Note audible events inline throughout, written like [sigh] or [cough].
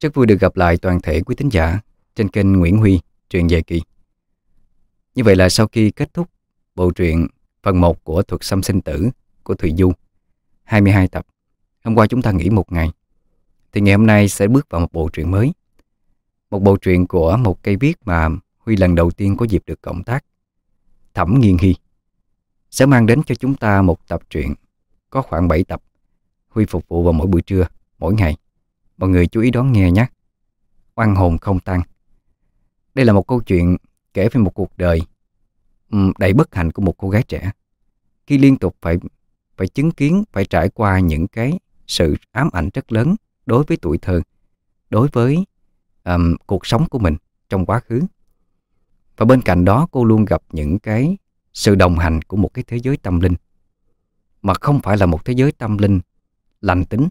Rất vui được gặp lại toàn thể quý thính giả trên kênh Nguyễn Huy, truyện dài kỳ. Như vậy là sau khi kết thúc bộ truyện phần 1 của Thuật Xâm Sinh Tử của Thùy Du, 22 tập, hôm qua chúng ta nghỉ một ngày, thì ngày hôm nay sẽ bước vào một bộ truyện mới. Một bộ truyện của một cây viết mà Huy lần đầu tiên có dịp được cộng tác, Thẩm Nghiên Hy, sẽ mang đến cho chúng ta một tập truyện có khoảng 7 tập, Huy phục vụ vào mỗi buổi trưa, mỗi ngày. Mọi người chú ý đón nghe nhé. Oan hồn không tan. Đây là một câu chuyện kể về một cuộc đời đầy bất hạnh của một cô gái trẻ. Khi liên tục phải phải chứng kiến, phải trải qua những cái sự ám ảnh rất lớn đối với tuổi thơ, đối với um, cuộc sống của mình trong quá khứ. Và bên cạnh đó cô luôn gặp những cái sự đồng hành của một cái thế giới tâm linh mà không phải là một thế giới tâm linh lành tính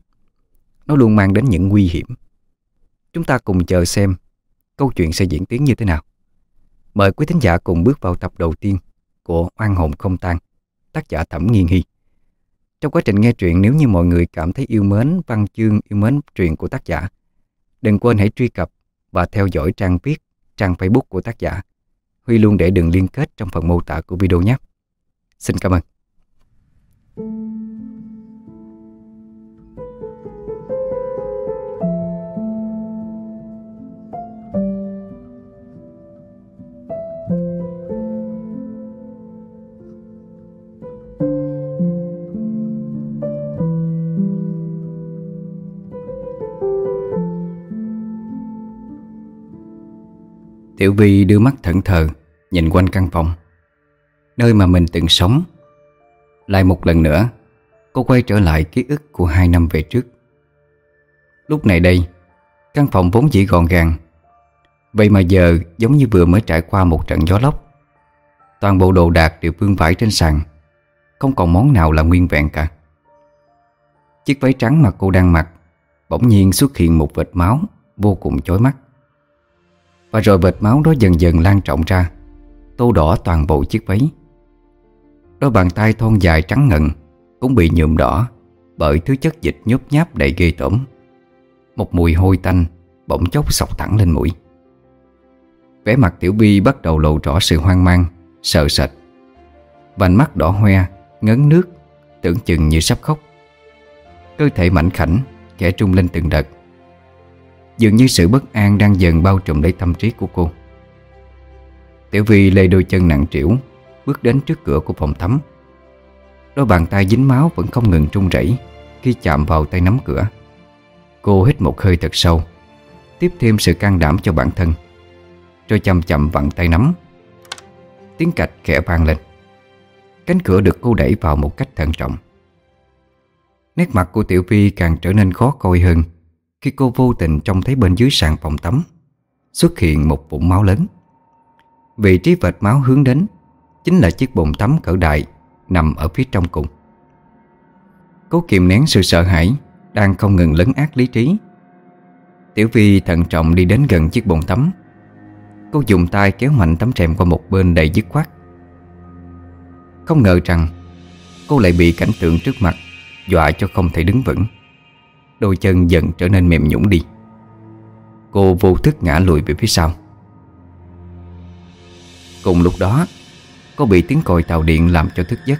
nó luôn mang đến những nguy hiểm. Chúng ta cùng chờ xem câu chuyện sẽ diễn tiến như thế nào. Mời quý thính giả cùng bước vào tập đầu tiên của Oan hồn không tan, tác giả Thẩm Nghiên Hy. Trong quá trình nghe truyện nếu như mọi người cảm thấy yêu mến văn chương, yêu mến truyện của tác giả, đừng quên hãy truy cập và theo dõi trang viết, trang Facebook của tác giả. Huy luôn để đường liên kết trong phần mô tả của video nhé. Xin cảm ơn. Tiểu Vi đưa mắt thẫn thờ, Nhìn quanh căn phòng. Nơi mà mình từng sống. Lại một lần nữa, Cô quay trở lại ký ức của hai năm về trước. Lúc này đây, Căn phòng vốn chỉ gọn gàng. Vậy mà giờ giống như vừa mới trải qua một trận gió lốc. Toàn bộ đồ đạc đều vương vãi trên sàn, Không còn món nào là nguyên vẹn cả. Chiếc váy trắng mà cô đang mặc Bỗng nhiên xuất hiện một vệt máu Vô cùng chói mắt và rồi vệt máu đó dần dần lan trọng ra, Tô đỏ toàn bộ chiếc váy. Đôi bàn tay thon dài trắng ngần Cũng bị nhuộm đỏ Bởi thứ chất dịch nhúp nháp đầy ghê tởm. Một mùi hôi tanh Bỗng chốc sọc thẳng lên mũi. Vẻ mặt Tiểu Bi bắt đầu lộ rõ sự hoang mang, Sợ sệt. Vành mắt đỏ hoe, Ngấn nước, Tưởng chừng như sắp khóc. Cơ thể mảnh khảnh Kẻ trung lên từng đợt. Dường như sự bất an đang dần bao trùm lấy tâm trí của cô. Tiểu Vi lê đôi chân nặng trĩu, Bước đến trước cửa của phòng tắm Đôi bàn tay dính máu vẫn không ngừng trung rẩy Khi chạm vào tay nắm cửa. Cô hít một hơi thật sâu, Tiếp thêm sự can đảm cho bản thân, Rồi chậm chậm vặn tay nắm. Tiếng cạch khẽ vang lên. Cánh cửa được cô đẩy vào một cách thận trọng. Nét mặt của Tiểu Vi càng trở nên khó coi hơn khi cô vô tình trông thấy bên dưới sàn phòng tắm, Xuất hiện một vũng máu lớn. Vị trí vệt máu hướng đến Chính là chiếc bồn tắm cỡ đại Nằm ở phía trong cùng. Cố kiềm nén sự sợ hãi, Đang không ngừng lấn át lý trí. Tiểu Vi thận trọng đi đến gần chiếc bồn tắm. Cô dùng tay kéo mạnh tấm rèm qua một bên đầy dứt khoát. Không ngờ rằng Cô lại bị cảnh tượng trước mặt Dọa cho không thể đứng vững. Đôi chân dần trở nên mềm nhũng đi. Cô vô thức ngã lùi về phía sau. Cùng lúc đó Cô bị tiếng còi tàu điện làm cho thức giấc.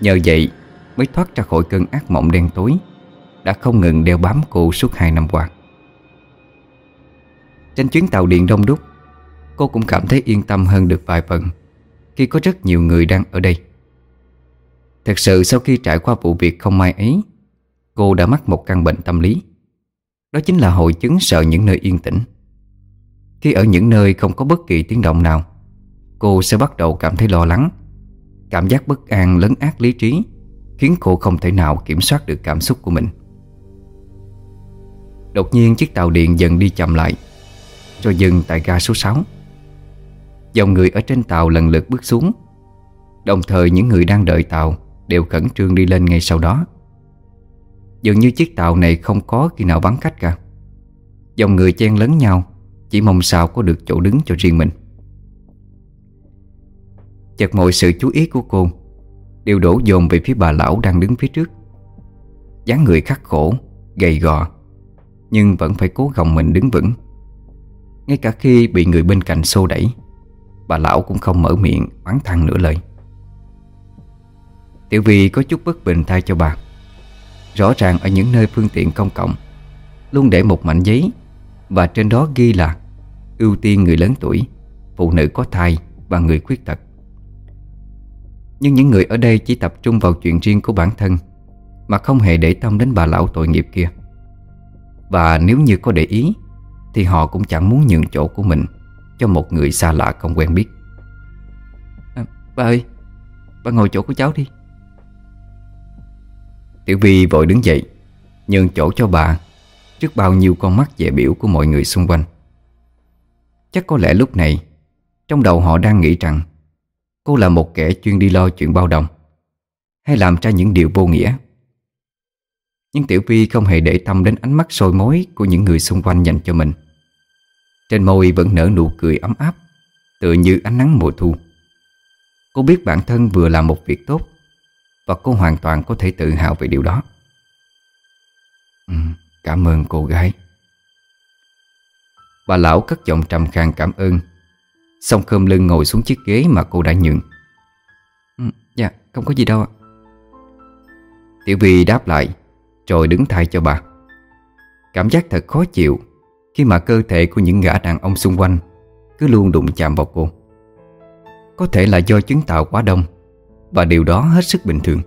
Nhờ vậy mới thoát ra khỏi cơn ác mộng đen tối Đã không ngừng đeo bám cô suốt hai năm qua. Trên chuyến tàu điện đông đúc, Cô cũng cảm thấy yên tâm hơn được vài phần Khi có rất nhiều người đang ở đây. Thật sự sau khi trải qua vụ việc không may ấy Cô đã mắc một căn bệnh tâm lý. Đó chính là hội chứng sợ những nơi yên tĩnh. Khi ở những nơi không có bất kỳ tiếng động nào, Cô sẽ bắt đầu cảm thấy lo lắng. Cảm giác bất an lấn át lý trí, Khiến cô không thể nào kiểm soát được cảm xúc của mình. Đột nhiên chiếc tàu điện dần đi chậm lại, Rồi dừng tại ga số 6 Dòng người ở trên tàu lần lượt bước xuống. Đồng thời những người đang đợi tàu Đều khẩn trương đi lên ngay sau đó. Dường như chiếc tàu này không có khi nào vắng khách cả. Dòng người chen lấn nhau Chỉ mong sao có được chỗ đứng cho riêng mình. Chợt mọi sự chú ý của cô Đều đổ dồn về phía bà lão đang đứng phía trước. Dáng người khắc khổ, gầy gò Nhưng vẫn phải cố gồng mình đứng vững. Ngay cả khi bị người bên cạnh xô đẩy Bà lão cũng không mở miệng oán thăng nửa lời. Tiểu Vi có chút bất bình thay cho bà. Rõ ràng ở những nơi phương tiện công cộng Luôn để một mảnh giấy Và trên đó ghi là Ưu tiên người lớn tuổi Phụ nữ có thai Và người khuyết tật. Nhưng những người ở đây chỉ tập trung vào chuyện riêng của bản thân Mà không hề để tâm đến bà lão tội nghiệp kia. Và nếu như có để ý Thì họ cũng chẳng muốn nhường chỗ của mình Cho một người xa lạ không quen biết. À, Bà ơi Bà ngồi chỗ của cháu đi. Tiểu Vi vội đứng dậy, Nhường chỗ cho bà Trước bao nhiêu con mắt dễ biểu của mọi người xung quanh. Chắc có lẽ lúc này, Trong đầu họ đang nghĩ rằng Cô là một kẻ chuyên đi lo chuyện bao đồng, Hay làm ra những điều vô nghĩa. Nhưng Tiểu Vi không hề để tâm đến ánh mắt sôi mối Của những người xung quanh dành cho mình. Trên môi vẫn nở nụ cười ấm áp, Tựa như ánh nắng mùa thu. Cô biết bản thân vừa làm một việc tốt và cô hoàn toàn có thể tự hào về điều đó. Ừ, Cảm ơn cô gái. Bà lão cất giọng trầm khang cảm ơn. Xong khơm lưng ngồi xuống chiếc ghế mà cô đã nhường. Ừ, Dạ không có gì đâu ạ. Tiểu Vi đáp lại Rồi đứng thay cho bà. Cảm giác thật khó chịu Khi mà cơ thể của những gã đàn ông xung quanh Cứ luôn đụng chạm vào cô. Có thể là do chứng tạo quá đông và điều đó hết sức bình thường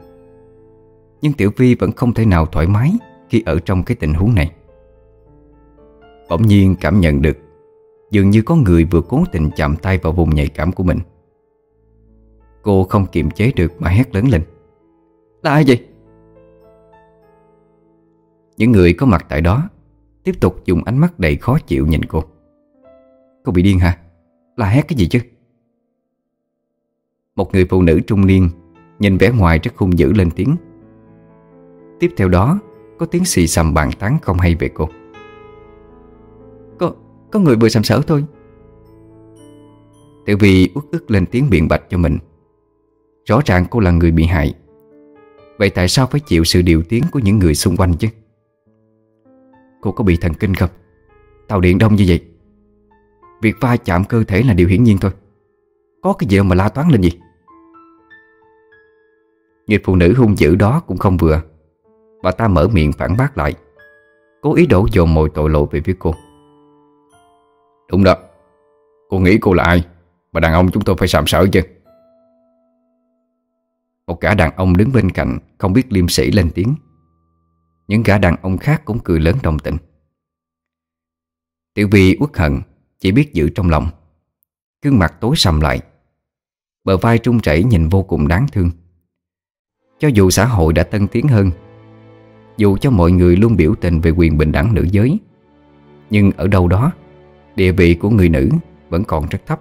Nhưng Tiểu Vi vẫn không thể nào thoải mái Khi ở trong cái tình huống này Bỗng nhiên cảm nhận được, Dường như có người vừa cố tình chạm tay vào vùng nhạy cảm của mình Cô không kiềm chế được mà hét lớn lên Là ai vậy? Những người có mặt tại đó Tiếp tục dùng ánh mắt đầy khó chịu nhìn cô Cô bị điên hả? Là hét cái gì chứ? Một người phụ nữ trung niên, Nhìn vẻ ngoài rất hung dữ lên tiếng. Tiếp theo đó, Có tiếng xì xầm bàn tán không hay về cô. Có có người vừa sàm sở thôi. Tiểu Vi út ức lên tiếng biện bạch cho mình. Rõ ràng cô là người bị hại. Vậy tại sao phải chịu sự điều tiếng của những người xung quanh chứ? Cô có bị thần kinh không? Tàu điện đông như vậy. Việc va chạm cơ thể là điều hiển nhiên thôi. Có cái gì mà la toán lên gì? Người phụ nữ hung dữ đó cũng không vừa. Bà ta mở miệng phản bác lại. Cố ý đổ dồn mọi tội lỗi về phía cô. Đúng đó. Cô nghĩ cô là ai? Mà đàn ông chúng tôi phải sàm sỡ chứ. Một gã đàn ông đứng bên cạnh Không biết liêm sĩ lên tiếng. Những gã đàn ông khác cũng cười lớn đồng tình. Tiểu Vi uất hận, Chỉ biết giữ trong lòng. Gương mặt tối sầm lại. Bờ vai trung chảy nhìn vô cùng đáng thương. Cho dù xã hội đã tân tiến hơn, Dù cho mọi người luôn biểu tình về quyền bình đẳng nữ giới, Nhưng ở đâu đó, Địa vị của người nữ vẫn còn rất thấp.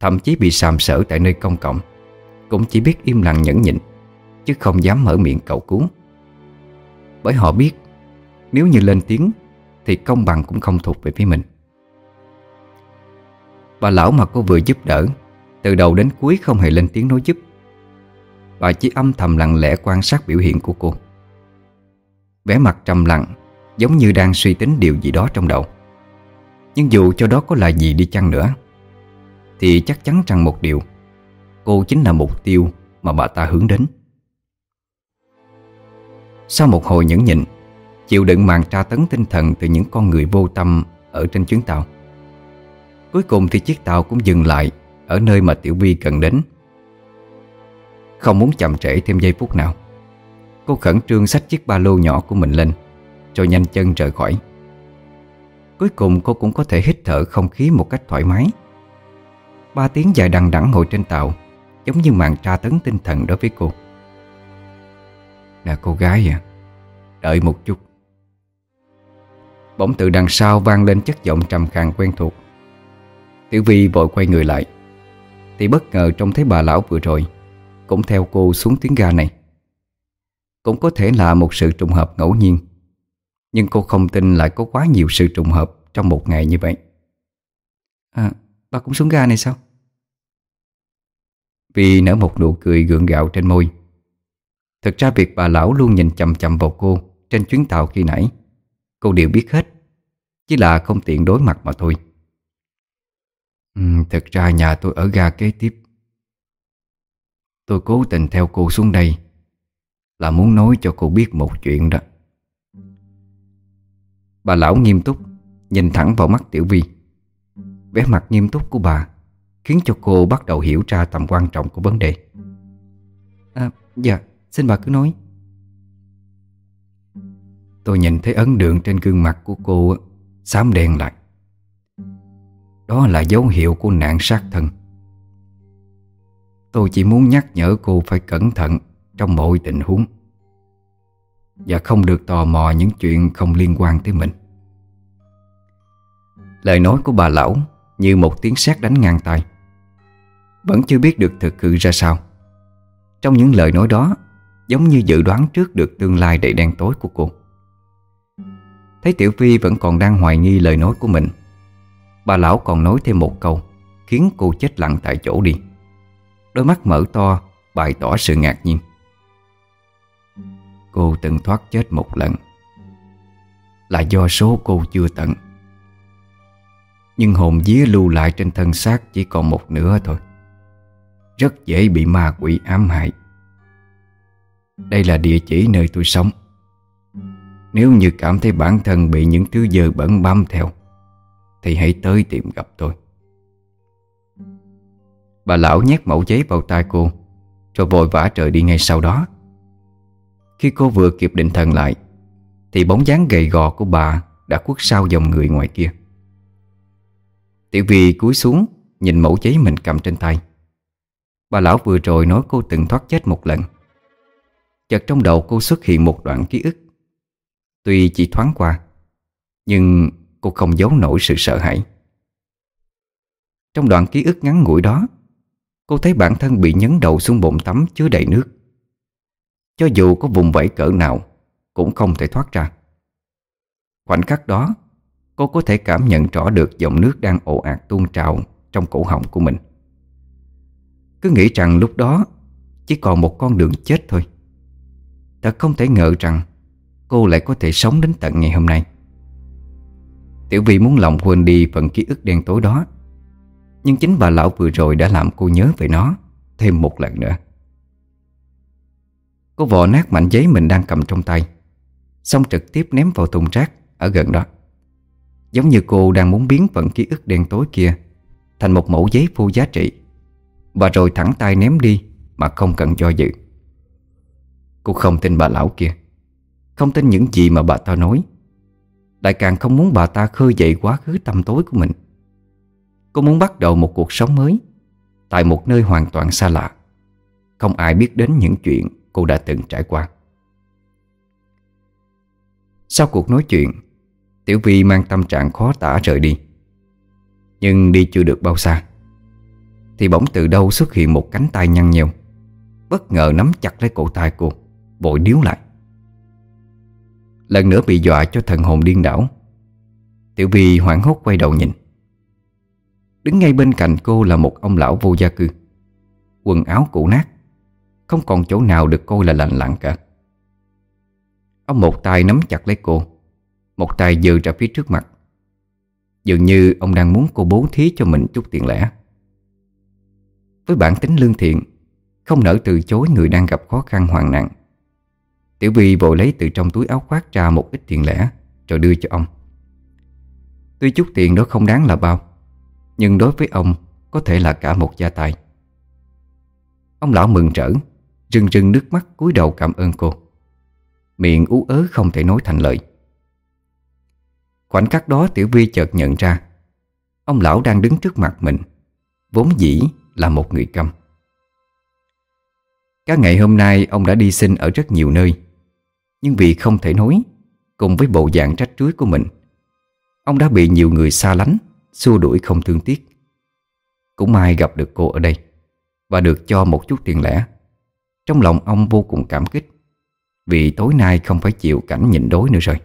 Thậm chí bị sàm sỡ tại nơi công cộng, Cũng chỉ biết im lặng nhẫn nhịn, Chứ không dám mở miệng cầu cứu. Bởi họ biết, Nếu như lên tiếng, Thì công bằng cũng không thuộc về phía mình. Bà lão mà cô vừa giúp đỡ, Từ đầu đến cuối không hề lên tiếng nói giúp. Bà chỉ âm thầm lặng lẽ quan sát biểu hiện của cô. Vẻ mặt trầm lặng, Giống như đang suy tính điều gì đó trong đầu. Nhưng dù cho đó có là gì đi chăng nữa, Thì chắc chắn rằng một điều, Cô chính là mục tiêu mà bà ta hướng đến. Sau một hồi nhẫn nhịn, Chịu đựng màn tra tấn tinh thần từ những con người vô tâm ở trên chuyến tàu, Cuối cùng thì chiếc tàu cũng dừng lại Ở nơi mà Tiểu Vi cần đến. Không muốn chậm trễ thêm giây phút nào. Cô khẩn trương xách chiếc ba lô nhỏ của mình lên Rồi nhanh chân rời khỏi. Cuối cùng cô cũng có thể hít thở không khí một cách thoải mái. Ba tiếng dài đằng đẵng ngồi trên tàu, Giống như màn tra tấn tinh thần đối với cô. Nè, cô gái à Đợi một chút. Bỗng từ đằng sau vang lên chất giọng trầm khàn quen thuộc. Tiểu Vi vội quay người lại. Thì bất ngờ trông thấy bà lão vừa rồi. Cũng theo cô xuống tiếng ga này. Cũng có thể là một sự trùng hợp ngẫu nhiên nhưng cô không tin lại có quá nhiều sự trùng hợp Trong một ngày như vậy. À bà cũng xuống ga này sao? Vì nở một nụ cười gượng gạo trên môi. Thực ra việc bà lão luôn nhìn chầm chầm vào cô Trên chuyến tàu khi nãy Cô đều biết hết Chỉ là không tiện đối mặt mà thôi. Ừ, Thật ra nhà tôi ở ga kế tiếp Tôi cố tình theo cô xuống đây Là muốn nói cho cô biết một chuyện đó. Bà lão nghiêm túc Nhìn thẳng vào mắt Tiểu Vi. Vẻ mặt nghiêm túc của bà Khiến cho cô bắt đầu hiểu ra tầm quan trọng của vấn đề. À dạ xin bà cứ nói. Tôi nhìn thấy ấn tượng trên gương mặt của cô Xám đen lại. Đó là dấu hiệu của nạn sát thân. Tôi chỉ muốn nhắc nhở cô phải cẩn thận Trong mọi tình huống. Và không được tò mò những chuyện không liên quan tới mình. Lời nói của bà lão Như một tiếng sét đánh ngang tay Vẫn chưa biết được thực hư ra sao. Trong những lời nói đó, Giống như dự đoán trước được tương lai đầy đen tối của cô. Thấy Tiểu Phi vẫn còn đang hoài nghi lời nói của mình, Bà lão còn nói thêm một câu Khiến cô chết lặng tại chỗ đi. Đôi mắt mở to, Bày tỏ sự ngạc nhiên. Cô từng thoát chết một lần. Là do số cô chưa tận. Nhưng hồn vía lưu lại trên thân xác Chỉ còn một nửa thôi. Rất dễ bị ma quỷ ám hại. Đây là địa chỉ nơi tôi sống. Nếu như cảm thấy bản thân bị những thứ dơ bẩn bám theo, Thì hãy tới tìm gặp tôi. Bà lão nhét mẫu giấy vào tay cô, Rồi vội vã trời đi ngay sau đó. Khi cô vừa kịp định thần lại, Thì bóng dáng gầy gò của bà Đã khuất sau dòng người ngoài kia. Tiểu Vi cúi xuống, Nhìn mẫu giấy mình cầm trên tay. Bà lão vừa rồi nói cô từng thoát chết một lần. Chợt trong đầu cô xuất hiện một đoạn ký ức. Tuy chỉ thoáng qua, Nhưng cô không giấu nổi sự sợ hãi. Trong đoạn ký ức ngắn ngủi đó Cô thấy bản thân bị nhấn đầu xuống bồn tắm chứa đầy nước. Cho dù có vùng vẫy cỡ nào, Cũng không thể thoát ra. Khoảnh khắc đó, Cô có thể cảm nhận rõ được dòng nước đang ồ ạt tuôn trào Trong cổ họng của mình. Cứ nghĩ rằng lúc đó, Chỉ còn một con đường chết thôi. Thật không thể ngờ rằng, Cô lại có thể sống đến tận ngày hôm nay. Tiểu Vi muốn lòng quên đi phần ký ức đen tối đó nhưng chính bà lão vừa rồi đã làm cô nhớ về nó Thêm một lần nữa. Cô vò nát mảnh giấy mình đang cầm trong tay, Xong trực tiếp ném vào thùng rác Ở gần đó. Giống như cô đang muốn biến phần ký ức đen tối kia Thành một mẫu giấy vô giá trị, Và rồi thẳng tay ném đi Mà không cần do dự. Cô không tin bà lão kia, Không tin những gì mà bà ta nói. Lại càng không muốn bà ta khơi dậy quá khứ tâm tối của mình. Cô muốn bắt đầu một cuộc sống mới, Tại một nơi hoàn toàn xa lạ. Không ai biết đến những chuyện cô đã từng trải qua. Sau cuộc nói chuyện, Tiểu Vi mang tâm trạng khó tả rời đi. Nhưng đi chưa được bao xa, Thì bỗng từ đâu xuất hiện một cánh tay nhăn nheo. Bất ngờ nắm chặt lấy cổ tay cô Vội điếu lại. Lần nữa bị dọa cho thần hồn điên đảo, Tiểu Vi hoảng hốt quay đầu nhìn. Đứng ngay bên cạnh cô là một ông lão vô gia cư. Quần áo cũ nát, Không còn chỗ nào được coi là lành lặn cả. Ông một tay nắm chặt lấy cô, Một tay dừ ra phía trước mặt. Dường như ông đang muốn cô bố thí cho mình chút tiền lẻ. Với bản tính lương thiện, Không nỡ từ chối người đang gặp khó khăn hoàn nạn. Tiểu Vi vội lấy từ trong túi áo khoác ra một ít tiền lẻ, Rồi đưa cho ông. Tuy chút tiền đó không đáng là bao nhưng đối với ông, Có thể là cả một gia tài. Ông lão mừng rỡ, Rưng rưng nước mắt cúi đầu cảm ơn cô. Miệng ú ớ không thể nói thành lời. Khoảnh khắc đó Tiểu Vi chợt nhận ra, Ông lão đang đứng trước mặt mình, Vốn dĩ là một người câm. Các ngày hôm nay ông đã đi xin ở rất nhiều nơi, Nhưng vì không thể nói, Cùng với bộ dạng trách trúi của mình, Ông đã bị nhiều người xa lánh. Xua đuổi không thương tiếc. Cũng may gặp được cô ở đây Và được cho một chút tiền lẻ. Trong lòng ông vô cùng cảm kích, Vì tối nay không phải chịu cảnh nhịn đối nữa rồi.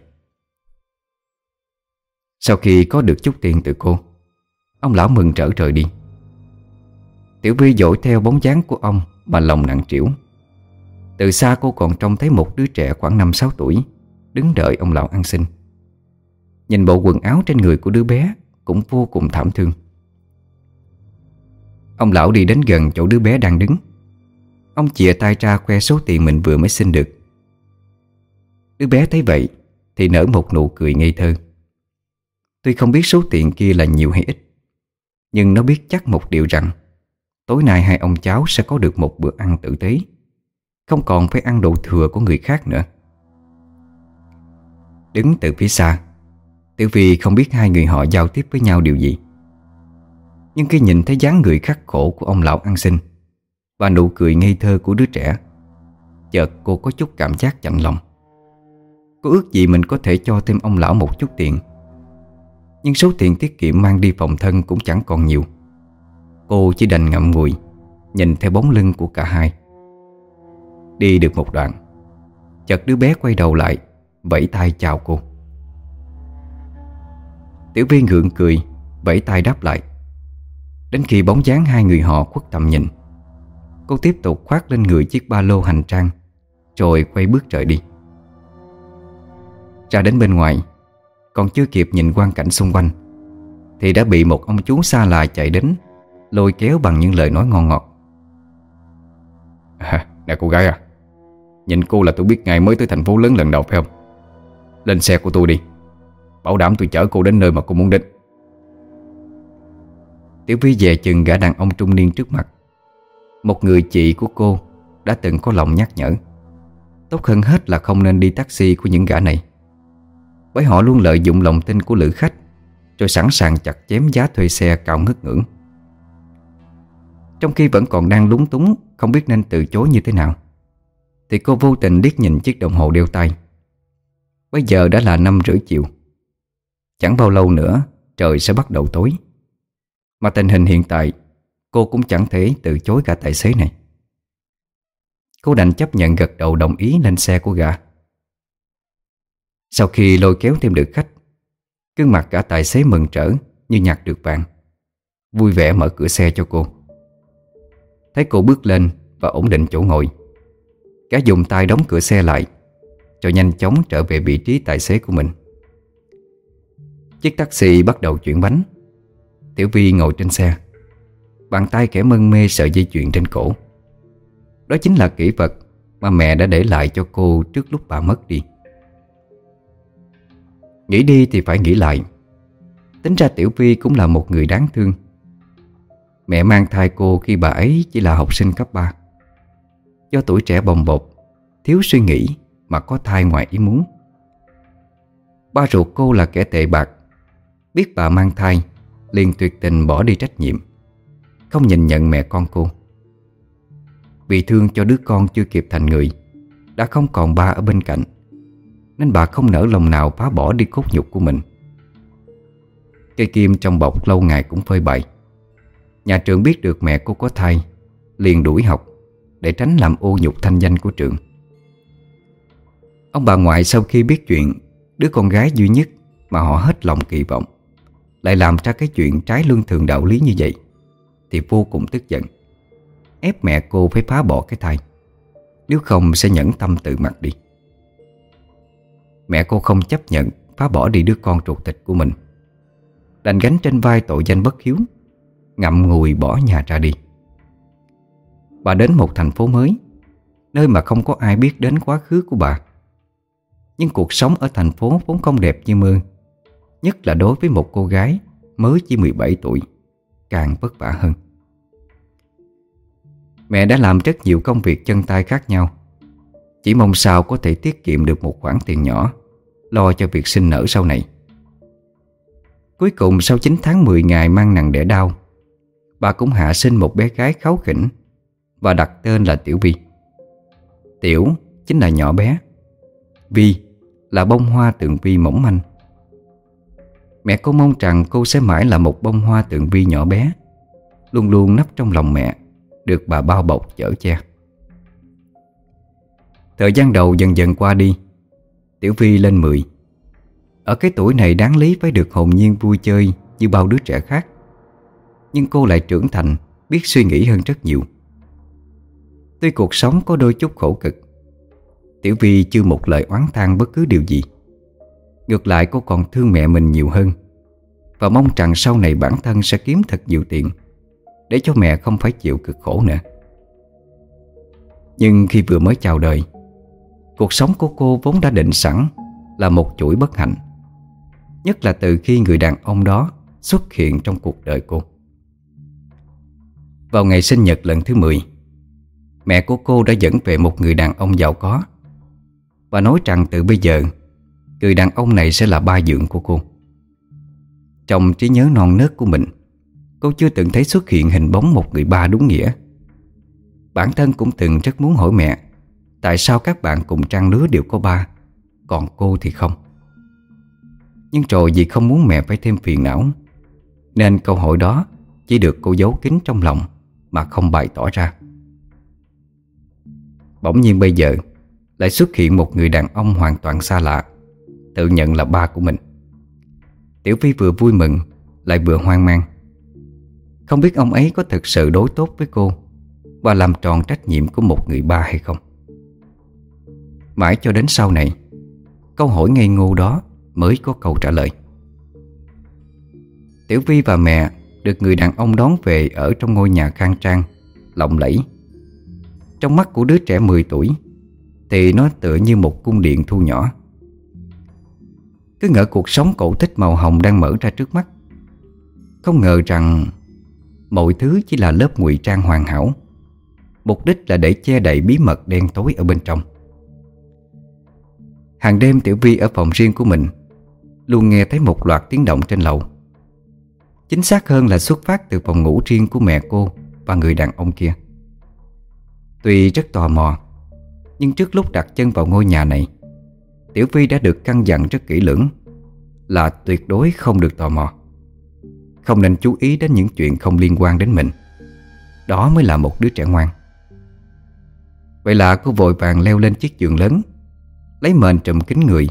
Sau khi có được chút tiền từ cô, Ông lão mừng trở trời đi. Tiểu Vi dỗi theo bóng dáng của ông Mà lòng nặng trĩu. Từ xa cô còn trông thấy một đứa trẻ khoảng 5-6 tuổi Đứng đợi ông lão ăn xin. Nhìn bộ quần áo trên người của đứa bé cũng vô cùng thảm thương. Ông lão đi đến gần chỗ đứa bé đang đứng. Ông chìa tay ra khoe số tiền mình vừa mới xin được. Đứa bé thấy vậy Thì nở một nụ cười ngây thơ. Tuy không biết số tiền kia là nhiều hay ít, Nhưng nó biết chắc một điều rằng, Tối nay hai ông cháu sẽ có được một bữa ăn tử tế, Không còn phải ăn đồ thừa của người khác nữa. Đứng từ phía xa Tiểu Vi không biết hai người họ giao tiếp với nhau điều gì. Nhưng khi nhìn thấy dáng người khắc khổ của ông lão ăn xin Và nụ cười ngây thơ của đứa trẻ, Chợt cô có chút cảm giác chạnh lòng. Cô ước gì mình có thể cho thêm ông lão một chút tiền, Nhưng số tiền tiết kiệm mang đi phòng thân cũng chẳng còn nhiều. Cô chỉ đành ngậm ngùi, Nhìn theo bóng lưng của cả hai. Đi được một đoạn, Chợt đứa bé quay đầu lại, Vẫy tay chào cô. Tiểu viên gượng cười Vẫy tay đáp lại. Đến khi bóng dáng hai người họ khuất tầm nhìn Cô tiếp tục khoác lên người chiếc ba lô hành trang Rồi quay bước rời đi. Ra đến bên ngoài Còn chưa kịp nhìn quang cảnh xung quanh Thì đã bị một ông chú xa lạ chạy đến Lôi kéo bằng những lời nói ngon ngọt. À, Nè cô gái à Nhìn cô là tôi biết ngày mới tới thành phố lớn lần đầu phải không? Lên xe của tôi đi. Bảo đảm tôi chở cô đến nơi mà cô muốn đến. Tiểu Vi về chừng gã đàn ông trung niên trước mặt. Một người chị của cô Đã từng có lòng nhắc nhở. Tốt hơn hết là không nên đi taxi của những gã này. Bởi họ luôn lợi dụng lòng tin của lữ khách, Rồi sẵn sàng chặt chém giá thuê xe cao ngất ngưỡng. Trong khi vẫn còn đang lúng túng, Không biết nên từ chối như thế nào, Thì cô vô tình liếc nhìn chiếc đồng hồ đeo tay. Bây giờ đã là năm rưỡi chiều. Chẳng bao lâu nữa, trời sẽ bắt đầu tối. Mà tình hình hiện tại, Cô cũng chẳng thể từ chối cả tài xế này. Cô đành chấp nhận gật đầu đồng ý lên xe của gã. Sau khi lôi kéo thêm được khách Cương mặt cả tài xế mừng trở Như nhặt được vàng. Vui vẻ mở cửa xe cho cô. Thấy cô bước lên Và ổn định chỗ ngồi, Gã dùng tay đóng cửa xe lại, Cho nhanh chóng trở về vị trí tài xế của mình. Chiếc taxi bắt đầu chuyển bánh. Tiểu Vi ngồi trên xe. Bàn tay kẻ mân mê sợi dây chuyền trên cổ. Đó chính là kỷ vật Mà mẹ đã để lại cho cô trước lúc bà mất đi. Nghĩ đi thì phải nghĩ lại. Tính ra Tiểu Vi cũng là một người đáng thương. Mẹ mang thai cô khi bà ấy chỉ là học sinh cấp 3 Do tuổi trẻ bồng bột, Thiếu suy nghĩ mà có thai ngoài ý muốn. Ba ruột cô là kẻ tệ bạc Biết bà mang thai, liền tuyệt tình bỏ đi trách nhiệm. Không nhìn nhận mẹ con cô. Vì thương cho đứa con chưa kịp thành người, Đã không còn ba ở bên cạnh, Nên bà không nỡ lòng nào phá bỏ đi cốt nhục của mình. Cây kim trong bọc lâu ngày cũng phơi bày. Nhà trường biết được mẹ cô có thai, Liền đuổi học, Để tránh làm ô nhục thanh danh của trường. Ông bà ngoại sau khi biết chuyện, Đứa con gái duy nhất Mà họ hết lòng kỳ vọng lại làm ra cái chuyện trái lương thường đạo lý như vậy, Thì vô cùng tức giận, Ép mẹ cô phải phá bỏ cái thai, Nếu không sẽ nhẫn tâm tự mặt đi. Mẹ cô không chấp nhận Phá bỏ đi đứa con ruột thịt của mình, Đành gánh trên vai tội danh bất hiếu, Ngậm ngùi bỏ nhà ra đi. Bà đến một thành phố mới, Nơi mà không có ai biết đến quá khứ của bà. Nhưng cuộc sống ở thành phố vốn không đẹp như mơ Nhất là đối với một cô gái mới chỉ 17 tuổi, Càng vất vả hơn. Mẹ đã làm rất nhiều công việc chân tay khác nhau, Chỉ mong sao có thể tiết kiệm được một khoản tiền nhỏ, Lo cho việc sinh nở sau này. Cuối cùng sau 9 tháng 10 ngày mang nặng đẻ đau, Bà cũng hạ sinh một bé gái kháu khỉnh Và đặt tên là Tiểu Vi. Tiểu chính là nhỏ bé, Vi là bông hoa tượng vi mỏng manh. Mẹ cô mong rằng cô sẽ mãi là một bông hoa tượng vi nhỏ bé, Luôn luôn nấp trong lòng mẹ, Được bà bao bọc chở che. Thời gian đầu dần dần qua đi, Tiểu Vi lên 10 Ở cái tuổi này đáng lý phải được hồn nhiên vui chơi Như bao đứa trẻ khác. Nhưng cô lại trưởng thành, Biết suy nghĩ hơn rất nhiều. Tuy cuộc sống có đôi chút khổ cực, Tiểu Vi chưa một lời oán than bất cứ điều gì. Ngược lại, cô còn thương mẹ mình nhiều hơn. Và mong rằng sau này bản thân sẽ kiếm thật nhiều tiền Để cho mẹ không phải chịu cực khổ nữa. Nhưng khi vừa mới chào đời, Cuộc sống của cô vốn đã định sẵn Là một chuỗi bất hạnh, Nhất là từ khi người đàn ông đó Xuất hiện trong cuộc đời cô. Vào ngày sinh nhật lần thứ 10 Mẹ của cô đã dẫn về một người đàn ông giàu có Và nói rằng từ bây giờ Người đàn ông này sẽ là ba dưỡng của cô. Trong trí nhớ non nớt của mình, Cô chưa từng thấy xuất hiện hình bóng một người ba đúng nghĩa. Bản thân cũng từng rất muốn hỏi mẹ, Tại sao các bạn cùng trang lứa đều có ba, Còn cô thì không? Nhưng rồi vì không muốn mẹ phải thêm phiền não, Nên câu hỏi đó Chỉ được cô giấu kín trong lòng Mà không bày tỏ ra. Bỗng nhiên bây giờ, Lại xuất hiện một người đàn ông hoàn toàn xa lạ. Tự nhận là ba của mình. Tiểu Phi vừa vui mừng, Lại vừa hoang mang. Không biết ông ấy có thực sự đối tốt với cô Và làm tròn trách nhiệm của một người ba hay không? Mãi cho đến sau này, Câu hỏi ngây ngô đó Mới có câu trả lời. Tiểu Vi và mẹ Được người đàn ông đón về Ở trong ngôi nhà khang trang, Lộng lẫy. Trong mắt của đứa trẻ 10 tuổi, Thì nó tựa như một cung điện thu nhỏ cứ ngỡ cuộc sống cổ tích màu hồng đang mở ra trước mắt. Không ngờ rằng Mọi thứ chỉ là lớp ngụy trang hoàn hảo. Mục đích là để che đậy bí mật đen tối ở bên trong. Hàng đêm Tiểu Vi ở phòng riêng của mình Luôn nghe thấy một loạt tiếng động trên lầu. Chính xác hơn là xuất phát từ phòng ngủ riêng của mẹ cô Và người đàn ông kia. Tuy rất tò mò, Nhưng trước lúc đặt chân vào ngôi nhà này Tiểu Vi đã được căn dặn rất kỹ lưỡng Là tuyệt đối không được tò mò. Không nên chú ý đến những chuyện không liên quan đến mình. Đó mới là một đứa trẻ ngoan. Vậy là cô vội vàng leo lên chiếc giường lớn, Lấy mền trùm kín người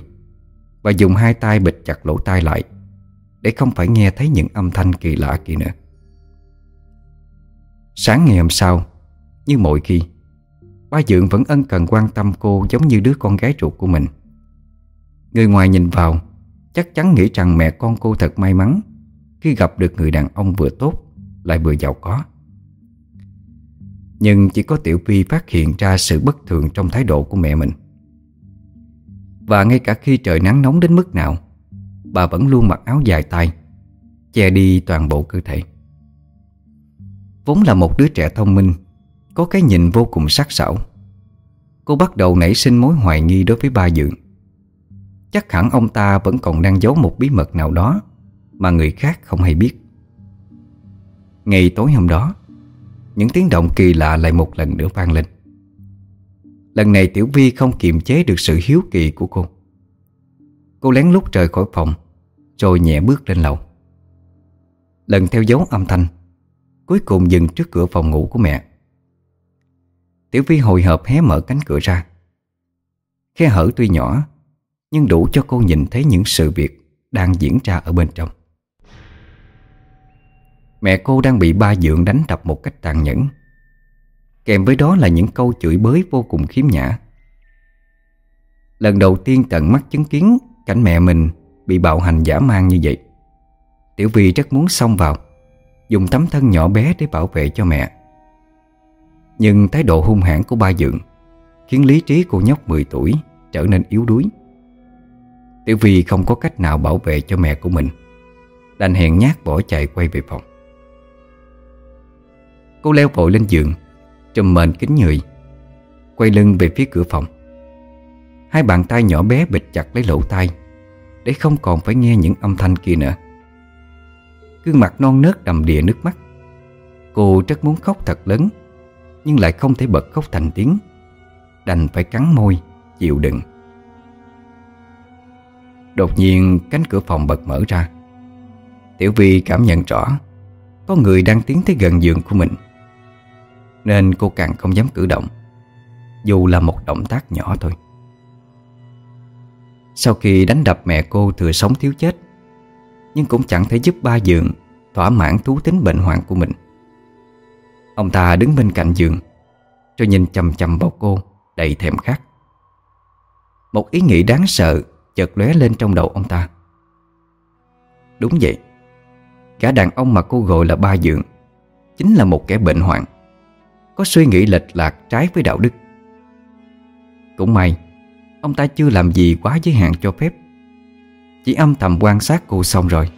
Và dùng hai tay bịt chặt lỗ tai lại Để không phải nghe thấy những âm thanh kỳ lạ kia nữa. Sáng ngày hôm sau, Như mọi khi, Ba Dượng vẫn ân cần quan tâm cô giống như đứa con gái ruột của mình. Người ngoài nhìn vào, Chắc chắn nghĩ rằng mẹ con cô thật may mắn. Khi gặp được người đàn ông vừa tốt, Lại vừa giàu có. Nhưng chỉ có Tiểu Vi phát hiện ra sự bất thường trong thái độ của mẹ mình. Và ngay cả khi trời nắng nóng đến mức nào, Bà vẫn luôn mặc áo dài tay, Che đi toàn bộ cơ thể. Vốn là một đứa trẻ thông minh, Có cái nhìn vô cùng sắc sảo. Cô bắt đầu nảy sinh mối hoài nghi đối với ba Dượng. Chắc hẳn ông ta vẫn còn đang giấu một bí mật nào đó Mà người khác không hay biết. Ngày tối hôm đó, Những tiếng động kỳ lạ lại một lần nữa vang lên. Lần này Tiểu Vi không kiềm chế được sự hiếu kỳ của cô. Cô lén lút rời khỏi phòng, Rồi nhẹ bước lên lầu. Lần theo dấu âm thanh, Cuối cùng dừng trước cửa phòng ngủ của mẹ. Tiểu Vi hồi hộp hé mở cánh cửa ra. Khe hở tuy nhỏ nhưng đủ cho cô nhìn thấy những sự việc Đang diễn ra ở bên trong. Mẹ cô đang bị ba dượng đánh đập một cách tàn nhẫn. Kèm với đó là những câu chửi bới vô cùng khiếm nhã. Lần đầu tiên tận mắt chứng kiến cảnh mẹ mình bị bạo hành giả mang như vậy. Tiểu Vi rất muốn xông vào, Dùng tấm thân nhỏ bé để bảo vệ cho mẹ. Nhưng thái độ hung hãn của ba dượng Khiến lý trí cô nhóc 10 tuổi trở nên yếu đuối. Tiểu Vi không có cách nào bảo vệ cho mẹ của mình. Đành hẹn nhát bỏ chạy quay về phòng. Cô leo vội lên giường, Trùm mền kính người Quay lưng về phía cửa phòng. Hai bàn tay nhỏ bé bịt chặt lấy lỗ tai, Để không còn phải nghe những âm thanh kia nữa. Gương mặt non nớt đầm đìa nước mắt. Cô rất muốn khóc thật lớn, Nhưng lại không thể bật khóc thành tiếng. Đành phải cắn môi, Chịu đựng. Đột nhiên cánh cửa phòng bật mở ra. Tiểu Vi cảm nhận rõ, Có người đang tiến tới gần giường của mình. Nên cô càng không dám cử động, Dù là một động tác nhỏ thôi. Sau khi đánh đập mẹ cô thừa sống thiếu chết, Nhưng cũng chẳng thể giúp ba giường Thỏa mãn thú tính bệnh hoạn của mình. Ông ta đứng bên cạnh giường, Rồi nhìn chầm chầm vào cô Đầy thèm khát. Một ý nghĩ đáng sợ chợt lóe lên trong đầu ông ta. Đúng vậy Cả đàn ông mà cô gọi là ba dượng Chính là một kẻ bệnh hoạn, Có suy nghĩ lệch lạc trái với đạo đức. Cũng may, Ông ta chưa làm gì quá giới hạn cho phép. Chỉ âm thầm quan sát cô xong rồi,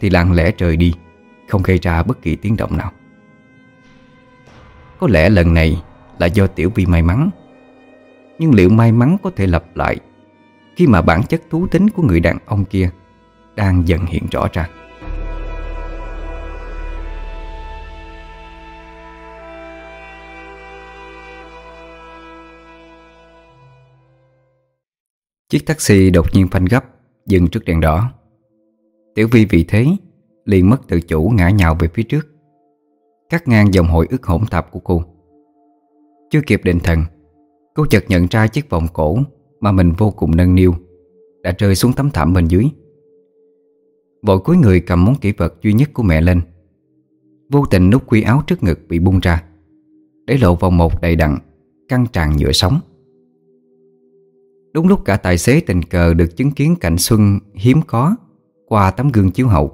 Thì lặng lẽ rời đi, Không gây ra bất kỳ tiếng động nào. Có lẽ lần này là do Tiểu Vi may mắn, Nhưng liệu may mắn có thể lặp lại khi mà bản chất thú tính của người đàn ông kia Đang dần hiện rõ ra. Chiếc taxi đột nhiên phanh gấp, Dừng trước đèn đỏ. Tiểu Vi vì thế liền mất tự chủ ngã nhào về phía trước, Cắt ngang dòng hội ức hỗn tạp của cô. Chưa kịp định thần, Cô chợt nhận ra chiếc vòng cổ mà mình vô cùng nâng niu, Đã rơi xuống tấm thảm bên dưới. Vội cuối người cầm món kỷ vật duy nhất của mẹ lên. Vô tình nút quy áo trước ngực bị bung ra, Để lộ vòng một đầy đặn Căng tràn nhựa sống. Đúng lúc cả tài xế tình cờ được chứng kiến cảnh xuân hiếm có qua tấm gương chiếu hậu,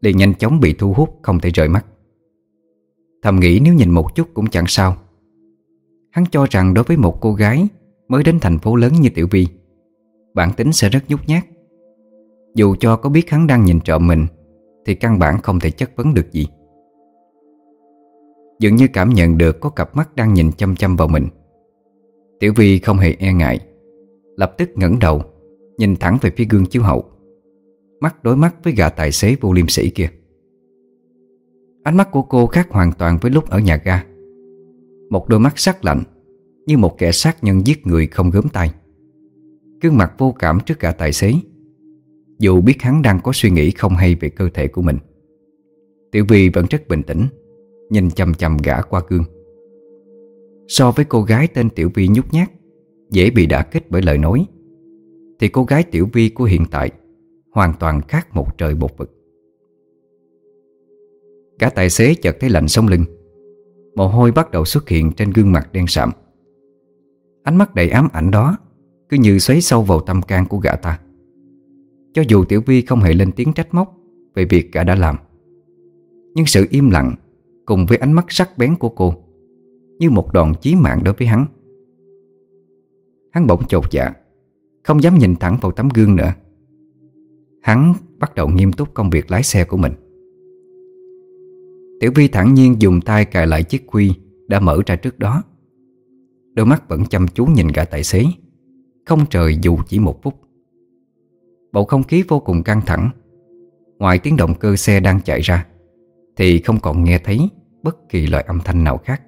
liền nhanh chóng bị thu hút không thể rời mắt. Thầm nghĩ nếu nhìn một chút cũng chẳng sao. Hắn cho rằng đối với một cô gái mới đến thành phố lớn như Tiểu Vi Bản tính sẽ rất nhút nhát. Dù cho có biết hắn đang nhìn trộm mình, Thì căn bản không thể chất vấn được gì. Dường như cảm nhận được có cặp mắt đang nhìn chăm chăm vào mình. Tiểu Vi không hề e ngại, Lập tức ngẩng đầu, Nhìn thẳng về phía gương chiếu hậu, Mắt đối mắt với gã tài xế vô liêm sĩ kia. Ánh mắt của cô khác hoàn toàn với lúc ở nhà ga. Một đôi mắt sắc lạnh như một kẻ sát nhân giết người không gớm tay. Gương mặt vô cảm trước cả tài xế. Dù biết hắn đang có suy nghĩ không hay về cơ thể của mình. Tiểu Vi vẫn rất bình tĩnh, Nhìn chầm chầm gã qua gương. So với cô gái tên Tiểu Vi nhút nhát, Dễ bị đả kích bởi lời nói, Thì cô gái Tiểu Vi của hiện tại Hoàn toàn khác một trời một vực. Cả tài xế chợt thấy lạnh sống lưng. Mồ hôi bắt đầu xuất hiện trên gương mặt đen sạm. Ánh mắt đầy ám ảnh đó Cứ như xoáy sâu vào tâm can của gã ta. Cho dù Tiểu Vi không hề lên tiếng trách móc Về việc gã đã làm, Nhưng sự im lặng Cùng với ánh mắt sắc bén của cô Như một đòn chí mạng đối với hắn. Hắn bỗng chột dạ Không dám nhìn thẳng vào tấm gương nữa. Hắn bắt đầu nghiêm túc công việc lái xe của mình. Tiểu Vi thẳng nhiên dùng tay cài lại chiếc quy Đã mở ra trước đó. Đôi mắt vẫn chăm chú nhìn gã tài xế. Không trời dù chỉ một phút. Bầu không khí vô cùng căng thẳng. Ngoài tiếng động cơ xe đang chạy ra, Thì không còn nghe thấy Bất kỳ loại âm thanh nào khác.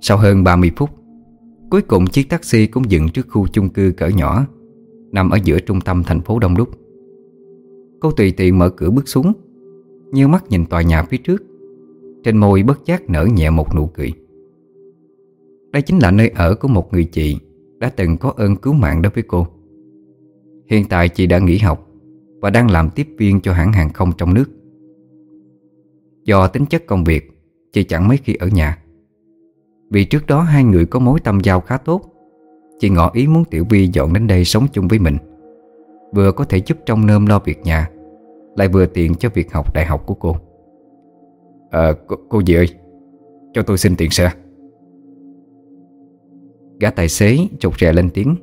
Sau hơn 30 phút, Cuối cùng chiếc taxi cũng dừng trước khu chung cư cỡ nhỏ, Nằm ở giữa trung tâm thành phố đông đúc. Cô tùy tiện mở cửa bước xuống, Như mắt nhìn tòa nhà phía trước. Trên môi bất giác nở nhẹ một nụ cười. Đây chính là nơi ở của một người chị Đã từng có ơn cứu mạng đối với cô. Hiện tại chị đã nghỉ học Và đang làm tiếp viên cho hãng hàng không trong nước. Do tính chất công việc Chị chẳng mấy khi ở nhà. Vì trước đó hai người có mối tâm giao khá tốt Chị ngỏ ý muốn Tiểu Vi dọn đến đây sống chung với mình. Vừa có thể giúp trong nơm lo việc nhà Lại vừa tiện cho việc học đại học của cô. Ờ, cô, cô dì ơi Cho tôi xin tiền xe Gã tài xế chột rè lên tiếng.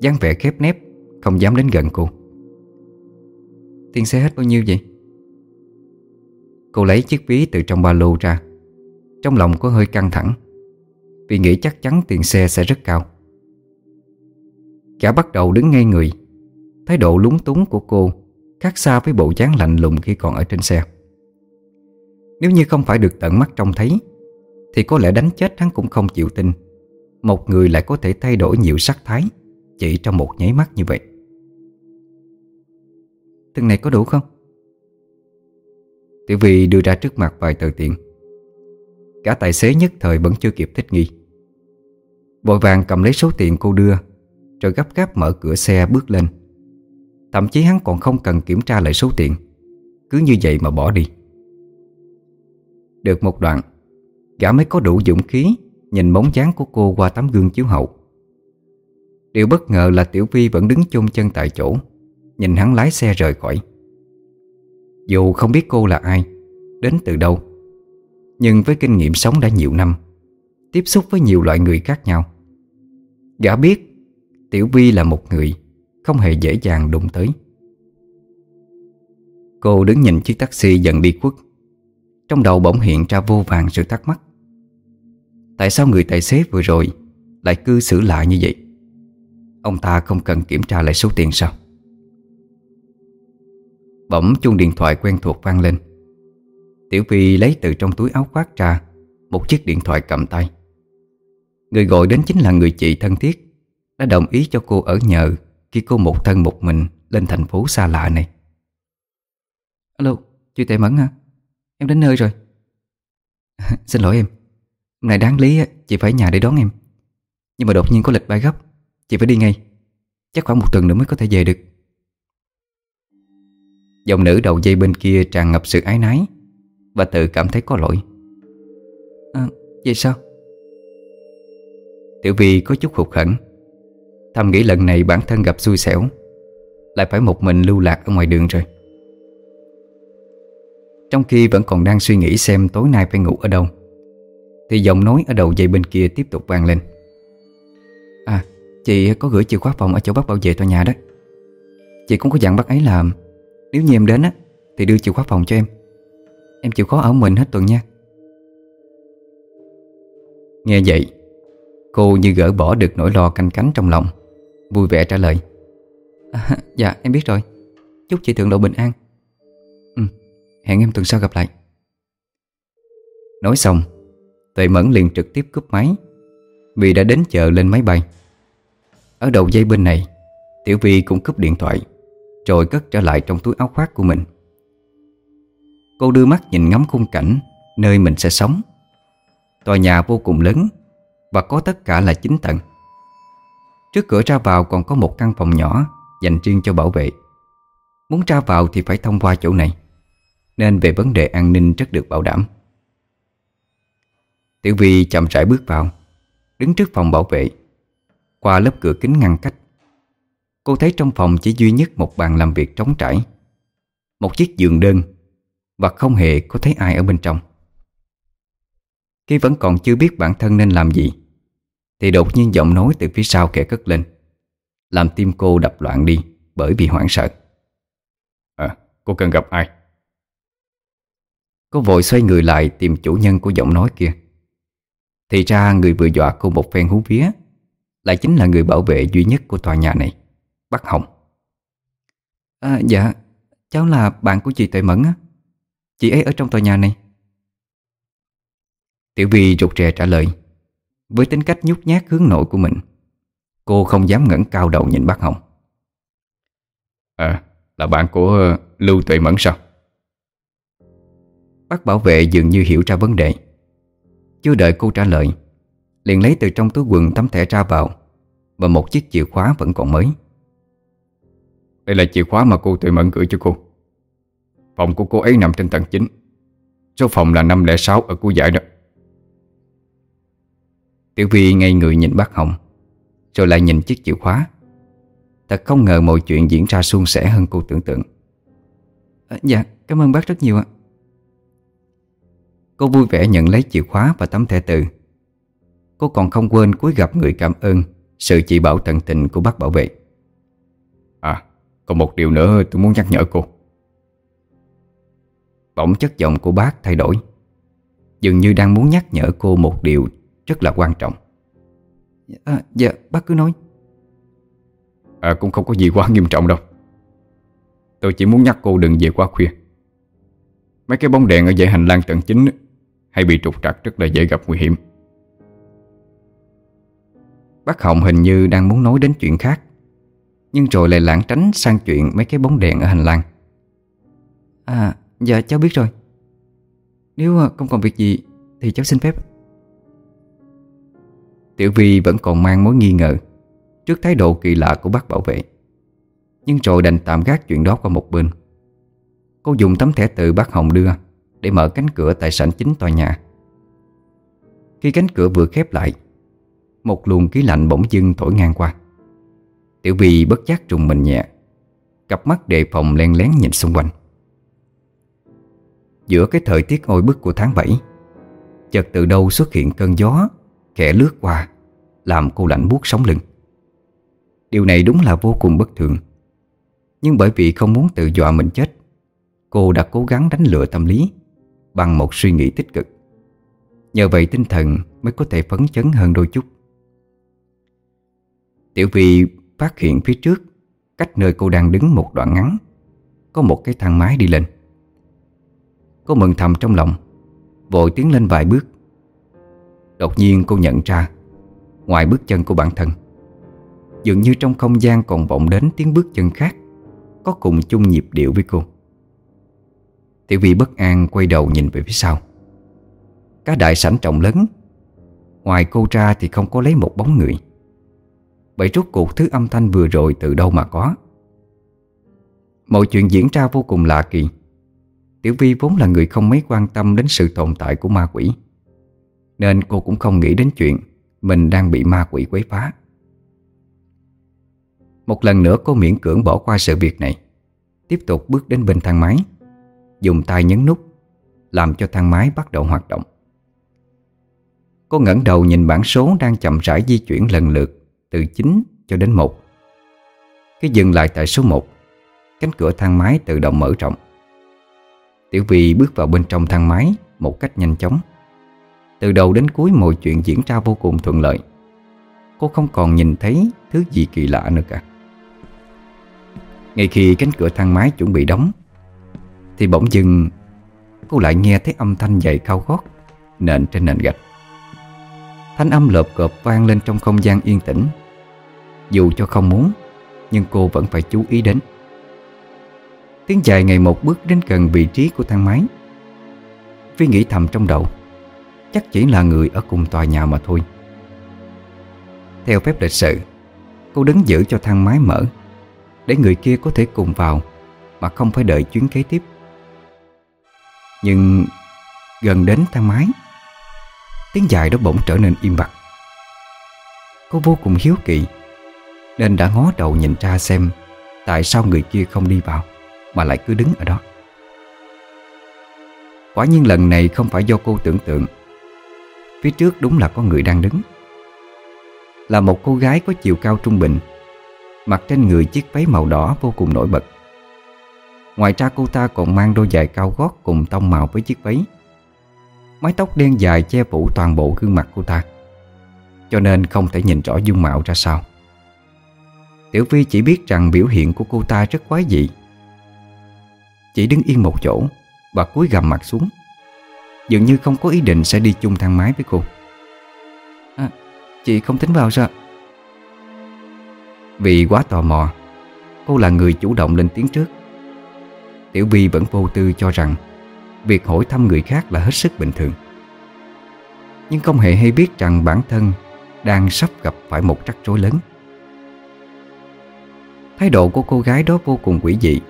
Dáng vẻ khép nép, Không dám đến gần cô. Tiền xe hết bao nhiêu vậy? Cô lấy chiếc ví từ trong ba lô ra. Trong lòng có hơi căng thẳng, Vì nghĩ chắc chắn tiền xe sẽ rất cao. Gã bắt đầu đứng ngay người. Thái độ lúng túng của cô Khác xa với bộ dáng lạnh lùng khi còn ở trên xe. Nếu như không phải được tận mắt trông thấy, Thì có lẽ đánh chết hắn cũng không chịu tin. Một người lại có thể thay đổi nhiều sắc thái Chỉ trong một nháy mắt như vậy. Từng này có đủ không? Tiểu Vi đưa ra trước mặt vài tờ tiền. Cả tài xế nhất thời vẫn chưa kịp thích nghi. Vội vàng cầm lấy số tiền cô đưa, rồi gấp gáp mở cửa xe bước lên. Thậm chí hắn còn không cần kiểm tra lại số tiền, Cứ như vậy mà bỏ đi. Được một đoạn, Gã mới có đủ dũng khí Nhìn bóng dáng của cô qua tấm gương chiếu hậu. Điều bất ngờ là Tiểu Vi vẫn đứng chôn chân tại chỗ, Nhìn hắn lái xe rời khỏi. Dù không biết cô là ai, Đến từ đâu, Nhưng với kinh nghiệm sống đã nhiều năm, Tiếp xúc với nhiều loại người khác nhau, Gã biết Tiểu Vi là một người Không hề dễ dàng đụng tới. Cô đứng nhìn chiếc taxi dần đi khuất. Trong đầu bỗng hiện ra vô vàng sự thắc mắc. Tại sao người tài xế vừa rồi Lại cư xử lạ như vậy? Ông ta không cần kiểm tra lại số tiền sao? Bỗng chuông điện thoại quen thuộc vang lên. Tiểu Phi lấy từ trong túi áo khoác ra Một chiếc điện thoại cầm tay. Người gọi đến chính là người chị thân thiết Đã đồng ý cho cô ở nhờ Khi cô một thân một mình Lên thành phố xa lạ này. Alo, chị Tệ Mẫn hả? Em đến nơi rồi. [laughs] Xin lỗi em. Hôm nay đáng lý chị phải nhà để đón em. Nhưng mà đột nhiên có lịch bay gấp Chị phải đi ngay. Chắc khoảng một tuần nữa mới có thể về được. Giọng nữ đầu dây bên kia tràn ngập sự ái nái Và tự cảm thấy có lỗi. À, vậy sao? Tiểu Vi có chút hụt hẫng. Thầm nghĩ lần này bản thân gặp xui xẻo Lại phải một mình lưu lạc ở ngoài đường rồi. Trong khi vẫn còn đang suy nghĩ xem tối nay phải ngủ ở đâu. Thì giọng nói ở đầu dây bên kia tiếp tục vang lên. À Chị có gửi chìa khóa phòng ở chỗ bác bảo vệ tòa nhà đó. Chị cũng có dặn bác ấy là Nếu như em đến á Thì đưa chìa khóa phòng cho em. Em chịu khó ở mình hết tuần nha. Nghe vậy Cô như gỡ bỏ được nỗi lo canh cánh trong lòng Vui vẻ trả lời. À, Dạ em biết rồi. Chúc chị thượng lộ bình an. Ừ hẹn em tuần sau gặp lại. Nói xong Tuệ Mẫn liền trực tiếp cúp máy. Vì đã đến chờ lên máy bay. Ở đầu dây bên này, Tiểu Vi cũng cúp điện thoại, Rồi cất trở lại trong túi áo khoác của mình. Cô đưa mắt nhìn ngắm khung cảnh, Nơi mình sẽ sống. Tòa nhà vô cùng lớn, Và có tất cả là 9 tầng. Trước cửa ra vào còn có một căn phòng nhỏ Dành riêng cho bảo vệ. Muốn ra vào thì phải thông qua chỗ này, Nên về vấn đề an ninh rất được bảo đảm. Tiểu Vi chậm rãi bước vào Đứng trước phòng bảo vệ Qua lớp cửa kính ngăn cách. Cô thấy trong phòng chỉ duy nhất một bàn làm việc trống trải Một chiếc giường đơn Và không hề có thấy ai ở bên trong. Khi vẫn còn chưa biết bản thân nên làm gì Thì đột nhiên giọng nói từ phía sau kẻ cất lên Làm tim cô đập loạn đi Bởi vì hoảng sợ. À, cô cần gặp ai? Cô vội xoay người lại tìm chủ nhân của giọng nói kia Thì ra người vừa dọa cô một phen hú vía. Lại chính là người bảo vệ duy nhất của tòa nhà này Bác Hồng. À dạ Cháu là bạn của chị Tuệ Mẫn á. Chị ấy ở trong tòa nhà này. Tiểu Vi rụt rè trả lời. Với tính cách nhút nhát hướng nội của mình Cô không dám ngẩng cao đầu nhìn bác Hồng. À là bạn của ờ, Lưu Tuệ Mẫn sao? Bác bảo vệ dường như hiểu ra vấn đề Chưa đợi cô trả lời. Liền lấy từ trong túi quần tấm thẻ ra vào Và một chiếc chìa khóa vẫn còn mới. Đây là chìa khóa mà cô Tuệ Mẫn gửi cho cô. Phòng của cô ấy nằm trên tầng 9 Số phòng là 506 ở khu giải đó. Tiểu Vi ngay người nhìn bác Hồng Rồi lại nhìn chiếc chìa khóa. Thật không ngờ mọi chuyện diễn ra suôn sẻ hơn cô tưởng tượng. À, Dạ, cảm ơn bác rất nhiều ạ Cô vui vẻ nhận lấy chìa khóa và tấm thẻ từ. Cô còn không quên cúi gặp người cảm ơn Sự chỉ bảo tận tình của bác bảo vệ. À, còn một điều nữa tôi muốn nhắc nhở cô. Bỗng chất giọng của bác thay đổi. Dường như đang muốn nhắc nhở cô một điều rất là quan trọng. À, Dạ, bác cứ nói. À cũng không có gì quá nghiêm trọng đâu. Tôi chỉ muốn nhắc cô đừng về quá khuya. Mấy cái bóng đèn ở dãy hành lang tầng chính Hay bị trục trặc rất là dễ gặp nguy hiểm. Bác Hồng hình như đang muốn nói đến chuyện khác Nhưng rồi lại lãng tránh sang chuyện mấy cái bóng đèn ở hành lang. À dạ cháu biết rồi. Nếu à, không còn việc gì Thì cháu xin phép. Tiểu Vi vẫn còn mang mối nghi ngờ Trước thái độ kỳ lạ của bác bảo vệ Nhưng rồi đành tạm gác chuyện đó qua một bên. Cô dùng tấm thẻ từ bác Hồng đưa để mở cánh cửa tại sảnh chính tòa nhà. Khi cánh cửa vừa khép lại, Một luồng khí lạnh bỗng dưng thổi ngang qua. Tiểu Vi bất giác trùng mình nhẹ, Cặp mắt đề phòng len lén nhìn xung quanh. Giữa cái thời tiết oi bức của tháng 7 Chợt từ đâu xuất hiện cơn gió, Khẽ lướt qua, Làm cô lạnh buốt sống lưng. Điều này đúng là vô cùng bất thường. Nhưng bởi vì không muốn tự dọa mình chết, Cô đã cố gắng đánh lừa tâm lý. Bằng một suy nghĩ tích cực. Nhờ vậy tinh thần mới có thể phấn chấn hơn đôi chút. Tiểu Vi phát hiện phía trước, Cách nơi cô đang đứng một đoạn ngắn, Có một cái thang máy đi lên. Cô mừng thầm trong lòng, Vội tiến lên vài bước. Đột nhiên cô nhận ra, Ngoài bước chân của bản thân, Dường như trong không gian còn vọng đến tiếng bước chân khác, Có cùng chung nhịp điệu với cô. Tiểu Vi bất an quay đầu nhìn về phía sau. Cả đại sảnh trọng lớn. Ngoài cô ra thì không có lấy một bóng người. Vậy rốt cuộc thứ âm thanh vừa rồi từ đâu mà có? Mọi chuyện diễn ra vô cùng lạ kỳ. Tiểu Vi vốn là người không mấy quan tâm đến sự tồn tại của ma quỷ. Nên cô cũng không nghĩ đến chuyện Mình đang bị ma quỷ quấy phá. Một lần nữa cô miễn cưỡng bỏ qua sự việc này. Tiếp tục bước đến bên thang máy. Dùng tay nhấn nút, Làm cho thang máy bắt đầu hoạt động. Cô ngẩng đầu nhìn bảng số đang chậm rãi di chuyển lần lượt, Từ 9 cho đến 1 Khi dừng lại tại số 1 Cánh cửa thang máy tự động mở rộng. Tiểu Vi bước vào bên trong thang máy Một cách nhanh chóng. Từ đầu đến cuối mọi chuyện diễn ra vô cùng thuận lợi. Cô không còn nhìn thấy Thứ gì kỳ lạ nữa cả. Ngay khi cánh cửa thang máy chuẩn bị đóng thì bỗng dưng Cô lại nghe thấy âm thanh giày cao gót, Nện trên nền gạch. Thanh âm lợp cợp vang lên trong không gian yên tĩnh. Dù cho không muốn, Nhưng cô vẫn phải chú ý đến. Tiếng dài ngày một bước đến gần vị trí của thang máy. Phi nghĩ thầm trong đầu, Chắc chỉ là người ở cùng tòa nhà mà thôi. Theo phép lịch sự, Cô đứng giữ cho thang máy mở, Để người kia có thể cùng vào Mà không phải đợi chuyến kế tiếp. Nhưng Gần đến thang máy, Tiếng dài đó bỗng trở nên im bặt. Cô vô cùng hiếu kỳ, Nên đã ngó đầu nhìn ra xem Tại sao người kia không đi vào, Mà lại cứ đứng ở đó. Quả nhiên lần này không phải do cô tưởng tượng. Phía trước đúng là có người đang đứng. Là một cô gái có chiều cao trung bình, Mặc trên người chiếc váy màu đỏ vô cùng nổi bật. Ngoài ra cô ta còn mang đôi giày cao gót cùng tông màu với chiếc váy. Mái tóc đen dài che phủ toàn bộ gương mặt cô ta. Cho nên không thể nhìn rõ dung mạo ra sao. Tiểu Vi chỉ biết rằng biểu hiện của cô ta rất quái dị. Chỉ đứng yên một chỗ Và cúi gằm mặt xuống. Dường như không có ý định sẽ đi chung thang máy với cô. À, Chị không tính vào sao? Vì quá tò mò Cô là người chủ động lên tiếng trước. Tiểu Vi vẫn vô tư cho rằng Việc hỏi thăm người khác là hết sức bình thường. Nhưng không hề hay biết rằng bản thân Đang sắp gặp phải một rắc rối lớn. Thái độ của cô gái đó vô cùng quỷ dị.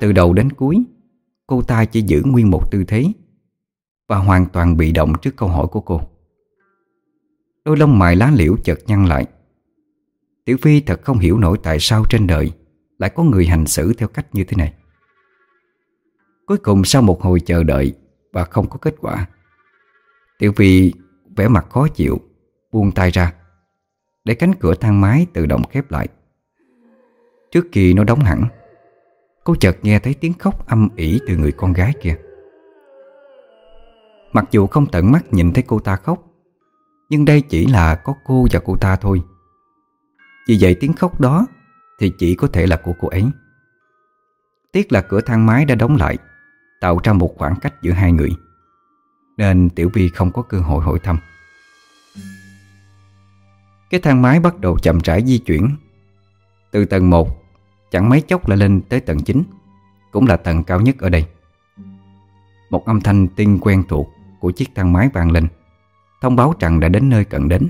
Từ đầu đến cuối, Cô ta chỉ giữ nguyên một tư thế Và hoàn toàn bị động trước câu hỏi của cô. Đôi lông mày lá liễu chợt nhăn lại. Tiểu Phi thật không hiểu nổi tại sao trên đời Lại có người hành xử theo cách như thế này. Cuối cùng sau một hồi chờ đợi Và không có kết quả, Tiểu Phi vẻ mặt khó chịu, Buông tay ra, Để cánh cửa thang máy tự động khép lại. Trước khi nó đóng hẳn, Cô chợt nghe thấy tiếng khóc âm ỉ từ người con gái kia. Mặc dù không tận mắt nhìn thấy cô ta khóc, Nhưng đây chỉ là có cô và cô ta thôi. Vì vậy tiếng khóc đó Thì chỉ có thể là của cô ấy. Tiếc là cửa thang máy đã đóng lại Tạo ra một khoảng cách giữa hai người, Nên Tiểu Vi không có cơ hội hỏi thăm. Cái thang máy bắt đầu chậm rãi di chuyển. Từ tầng 1 Chẳng mấy chốc là lên tới tầng 9 Cũng là tầng cao nhất ở đây. Một âm thanh tin quen thuộc Của chiếc thang máy vang lên, Thông báo rằng đã đến nơi cần đến.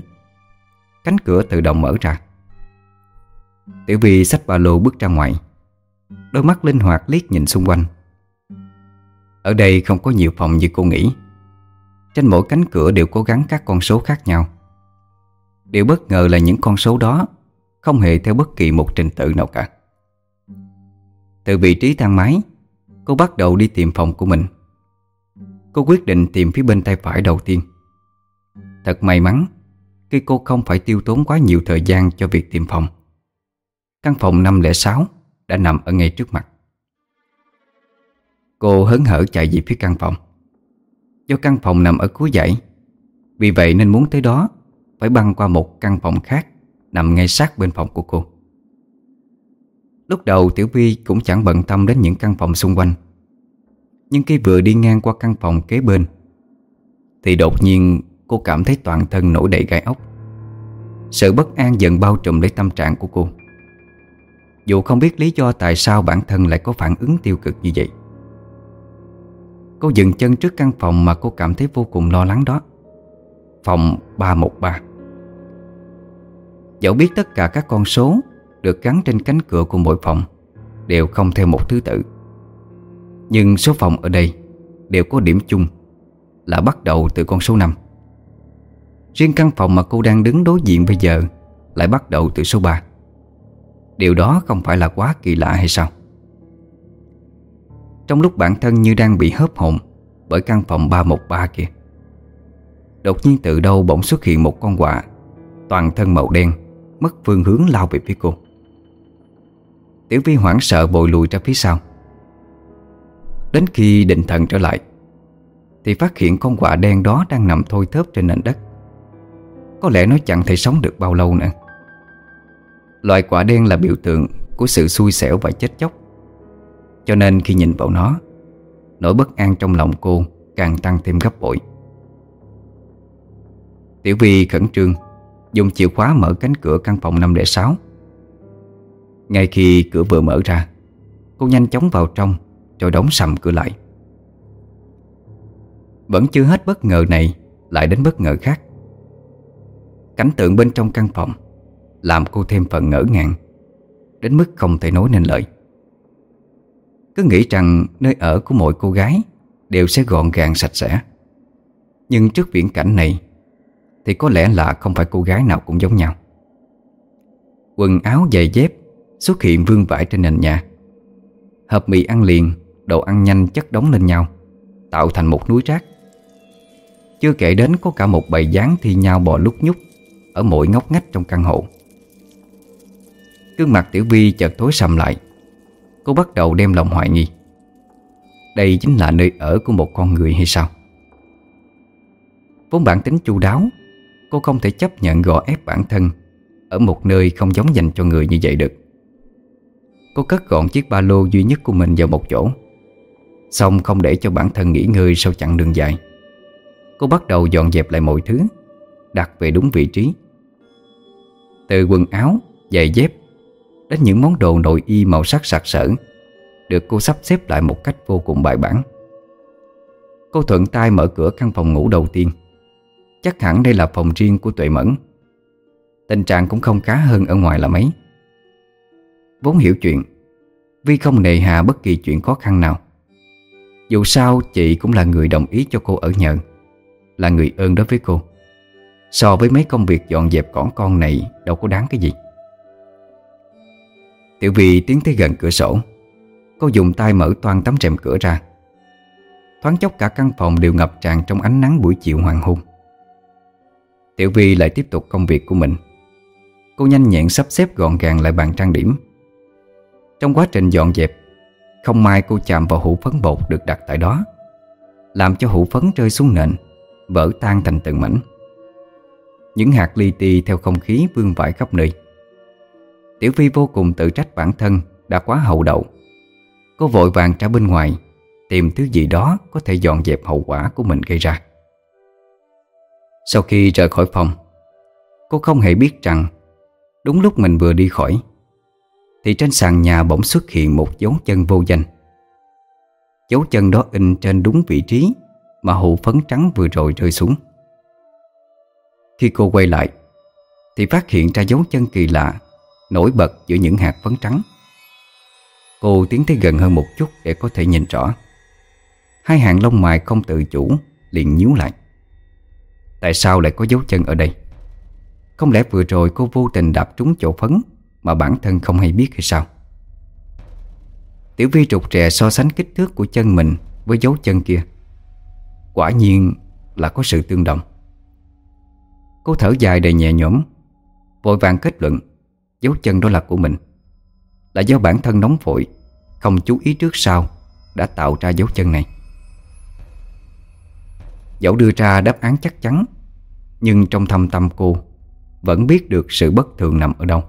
Cánh cửa tự động mở ra. Tiểu Vi xách ba lô bước ra ngoài. Đôi mắt linh hoạt liếc nhìn xung quanh ở đây không có nhiều phòng như cô nghĩ. Trên mỗi cánh cửa đều cố gắng các con số khác nhau. Điều bất ngờ là những con số đó Không hề theo bất kỳ một trình tự nào cả. Từ vị trí thang máy, Cô bắt đầu đi tìm phòng của mình. Cô quyết định tìm phía bên tay phải đầu tiên. Thật may mắn Khi cô không phải tiêu tốn quá nhiều thời gian cho việc tìm phòng. Căn phòng 506 đã nằm ở ngay trước mặt. Cô hớn hở chạy về phía căn phòng. Do căn phòng nằm ở cuối dãy, Vì vậy nên muốn tới đó Phải băng qua một căn phòng khác Nằm ngay sát bên phòng của cô. Lúc đầu Tiểu Vi cũng chẳng bận tâm đến những căn phòng xung quanh, Nhưng khi vừa đi ngang qua căn phòng kế bên, Thì đột nhiên cô cảm thấy toàn thân nổi đầy gai ốc. Sự bất an dần bao trùm lấy tâm trạng của cô. Dù không biết lý do tại sao bản thân lại có phản ứng tiêu cực như vậy Cô dừng chân trước căn phòng mà cô cảm thấy vô cùng lo lắng đó. Phòng 313 Dẫu biết tất cả các con số Được gắn trên cánh cửa của mỗi phòng Đều không theo một thứ tự. Nhưng số phòng ở đây Đều có điểm chung Là bắt đầu từ con số 5 Riêng căn phòng mà cô đang đứng đối diện bây giờ Lại bắt đầu từ số 3 Điều đó không phải là quá kỳ lạ hay sao? Trong lúc bản thân như đang bị hớp hồn Bởi căn phòng 313 kia, Đột nhiên từ đâu bỗng xuất hiện một con quạ Toàn thân màu đen, Mất phương hướng lao về phía cô. Tiểu Vi hoảng sợ bồi lùi ra phía sau. Đến khi định thần trở lại, Thì phát hiện con quạ đen đó đang nằm thôi thớp trên nền đất. Có lẽ nó chẳng thể sống được bao lâu nữa. Loại quả đen là biểu tượng của sự xui xẻo và chết chóc. Cho nên khi nhìn vào nó, Nỗi bất an trong lòng cô càng tăng thêm gấp bội. Tiểu Vi khẩn trương, Dùng chìa khóa mở cánh cửa căn phòng 506 Ngay khi cửa vừa mở ra, Cô nhanh chóng vào trong Rồi đóng sầm cửa lại. Vẫn chưa hết bất ngờ này, Lại đến bất ngờ khác. Cảnh tượng bên trong căn phòng Làm cô thêm phần ngỡ ngàng, Đến mức không thể nói nên lời. Cứ nghĩ rằng nơi ở của mỗi cô gái Đều sẽ gọn gàng sạch sẽ. Nhưng trước viễn cảnh này, thì có lẽ là không phải cô gái nào cũng giống nhau. Quần áo giày dép Xuất hiện vương vãi trên nền nhà. Hộp mì ăn liền, Đồ ăn nhanh chất đóng lên nhau, Tạo thành một núi rác. Chưa kể đến có cả một bầy dáng thi nhau bò lúc nhúc Ở mỗi ngóc ngách trong căn hộ. Cương mặt Tiểu Vi chợt tối sầm lại. Cô bắt đầu đem lòng hoài nghi. Đây chính là nơi ở của một con người hay sao? Vốn bản tính chu đáo Cô không thể chấp nhận gò ép bản thân Ở một nơi không giống dành cho người như vậy được. Cô cất gọn chiếc ba lô duy nhất của mình vào một chỗ Xong không để cho bản thân nghỉ ngơi sau chặng đường dài. Cô bắt đầu dọn dẹp lại mọi thứ Đặt về đúng vị trí. Từ quần áo, giày dép Đến những món đồ nội y màu sắc sặc sỡ, Được cô sắp xếp lại một cách vô cùng bài bản. Cô thuận tay mở cửa căn phòng ngủ đầu tiên. Chắc hẳn đây là phòng riêng của Tuệ Mẫn. Tình trạng cũng không khá hơn ở ngoài là mấy. Vốn hiểu chuyện, Vi không nề hà bất kỳ chuyện khó khăn nào. Dù sao, chị cũng là người đồng ý cho cô ở nhờ, Là người ơn đối với cô. So với mấy công việc dọn dẹp cỏn con này, Đâu có đáng cái gì. Tiểu Vy tiến tới gần cửa sổ. Cô dùng tay mở toan tấm rèm cửa ra. Thoáng chốc cả căn phòng đều ngập tràn trong ánh nắng buổi chiều hoàng hôn. Tiểu Vi lại tiếp tục công việc của mình. Cô nhanh nhẹn sắp xếp gọn gàng lại bàn trang điểm. Trong quá trình dọn dẹp, Không may cô chạm vào hũ phấn bột được đặt tại đó, Làm cho hũ phấn rơi xuống nền, Vỡ tan thành từng mảnh. Những hạt li ti theo không khí vương vãi khắp nơi. Tiểu Phi vô cùng tự trách bản thân Đã quá hậu đậu. Cô vội vàng ra bên ngoài, Tìm thứ gì đó có thể dọn dẹp hậu quả của mình gây ra. Sau khi rời khỏi phòng, Cô không hề biết rằng Đúng lúc mình vừa đi khỏi, Thì trên sàn nhà bỗng xuất hiện một dấu chân vô danh. Dấu chân đó in trên đúng vị trí Mà hụ phấn trắng vừa rồi rơi xuống. Khi cô quay lại, Thì phát hiện ra dấu chân kỳ lạ Nổi bật giữa những hạt phấn trắng. Cô tiến tới gần hơn một chút để có thể nhìn rõ. Hai hàng lông mày không tự chủ liền nhíu lại. Tại sao lại có dấu chân ở đây? Không lẽ vừa rồi cô vô tình đạp trúng chỗ phấn Mà bản thân không hay biết hay sao? Tiểu Vi trục trè so sánh kích thước của chân mình Với dấu chân kia. Quả nhiên là có sự tương đồng. Cô thở dài đầy nhẹ nhõm, Vội vàng kết luận. Dấu chân đó là của mình. Là do bản thân nóng vội, Không chú ý trước sau, Đã tạo ra dấu chân này. Dẫu đưa ra đáp án chắc chắn, Nhưng trong thâm tâm cô Vẫn biết được sự bất thường nằm ở đâu.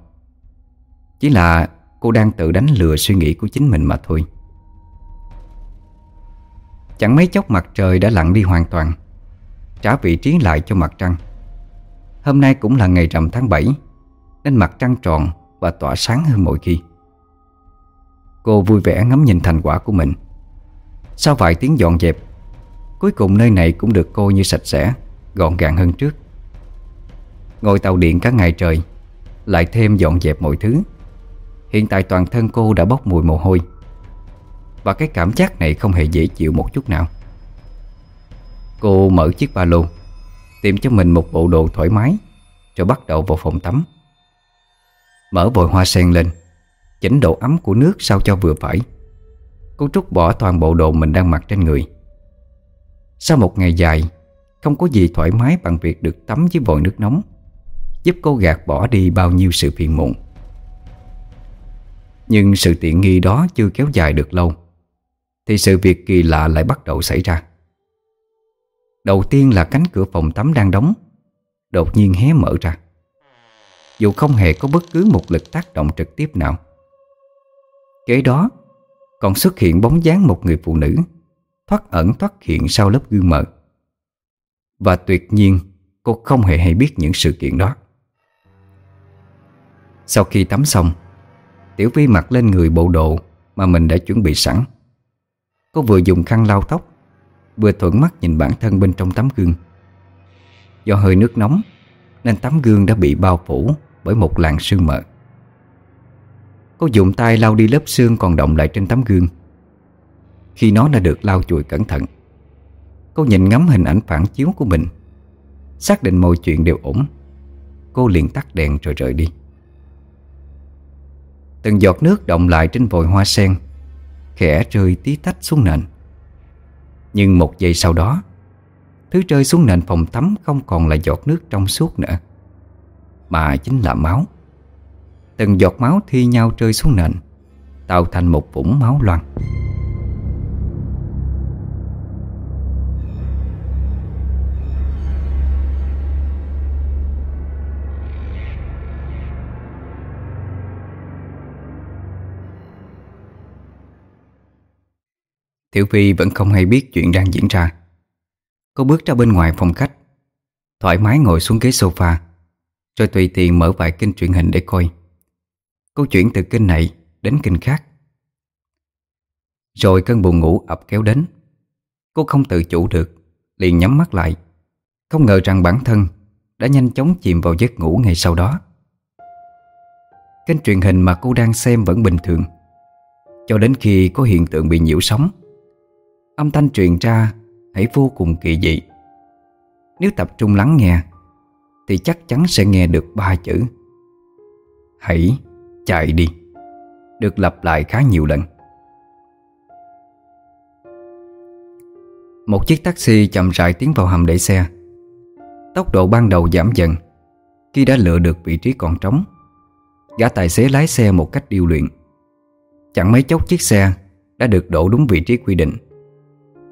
Chỉ là cô đang tự đánh lừa suy nghĩ của chính mình mà thôi. Chẳng mấy chốc mặt trời đã lặn đi hoàn toàn, Trả vị trí lại cho mặt trăng. Hôm nay cũng là ngày rằm tháng 7 nên mặt trăng tròn và tỏa sáng hơn mọi khi. Cô vui vẻ ngắm nhìn thành quả của mình. Sau vài tiếng dọn dẹp, Cuối cùng nơi này cũng được cô như sạch sẽ, Gọn gàng hơn trước. Ngồi tàu điện cả ngày trời, Lại thêm dọn dẹp mọi thứ. Hiện tại toàn thân cô đã bốc mùi mồ hôi, Và cái cảm giác này không hề dễ chịu một chút nào. Cô mở chiếc ba lô, Tìm cho mình một bộ đồ thoải mái, Rồi bắt đầu vào phòng tắm. Mở vòi hoa sen lên, Chỉnh độ ấm của nước sao cho vừa phải. Cô Trúc bỏ toàn bộ đồ mình đang mặc trên người. Sau một ngày dài, Không có gì thoải mái bằng việc được tắm với vòi nước nóng, Giúp cô gạt bỏ đi bao nhiêu sự phiền muộn. Nhưng sự tiện nghi đó chưa kéo dài được lâu, Thì sự việc kỳ lạ lại bắt đầu xảy ra. Đầu tiên là cánh cửa phòng tắm đang đóng, Đột nhiên hé mở ra. Dù không hề có bất cứ một lực tác động trực tiếp nào. Kế đó, Còn xuất hiện bóng dáng một người phụ nữ, Thoát ẩn thoát hiện sau lớp gương mờ. Và tuyệt nhiên, Cô không hề hay biết những sự kiện đó. Sau khi tắm xong, Tiểu Vi mặc lên người bộ đồ Mà mình đã chuẩn bị sẵn. Cô vừa dùng khăn lau tóc, Vừa thuận mắt nhìn bản thân bên trong tấm gương. Do hơi nước nóng, Nên tấm gương đã bị bao phủ. Bởi một làn sương mờ. Cô dùng tay lau đi lớp xương còn động lại trên tấm gương. Khi nó đã được lau chùi cẩn thận, Cô nhìn ngắm hình ảnh phản chiếu của mình, Xác định mọi chuyện đều ổn. Cô liền tắt đèn rồi rời đi. Từng giọt nước động lại trên vòi hoa sen, Khẽ rơi tí tách xuống nền. Nhưng một giây sau đó, Thứ rơi xuống nền phòng tắm không còn là giọt nước trong suốt nữa. Mà chính là máu. Từng giọt máu thi nhau rơi xuống nền, Tạo thành một vũng máu loang. Tiểu Phi vẫn không hay biết chuyện đang diễn ra. Cô bước ra bên ngoài phòng khách, Thoải mái ngồi xuống ghế sofa. Rồi tùy tiện mở vài kênh truyền hình để coi. Cô chuyển từ kênh này đến kênh khác. Rồi cơn buồn ngủ ập kéo đến. Cô không tự chủ được, Liền nhắm mắt lại. Không ngờ rằng bản thân Đã nhanh chóng chìm vào giấc ngủ ngay sau đó. Kênh truyền hình mà cô đang xem vẫn bình thường. Cho đến khi có hiện tượng bị nhiễu sóng, Âm thanh truyền ra hãy vô cùng kỳ dị. Nếu tập trung lắng nghe thì chắc chắn sẽ nghe được ba chữ. Hãy chạy đi, Được lặp lại khá nhiều lần. Một chiếc taxi chậm rãi tiến vào hầm để xe. Tốc độ ban đầu giảm dần, Khi đã lựa được vị trí còn trống, Gã tài xế lái xe một cách điêu luyện. Chẳng mấy chốc chiếc xe Đã được đổ đúng vị trí quy định,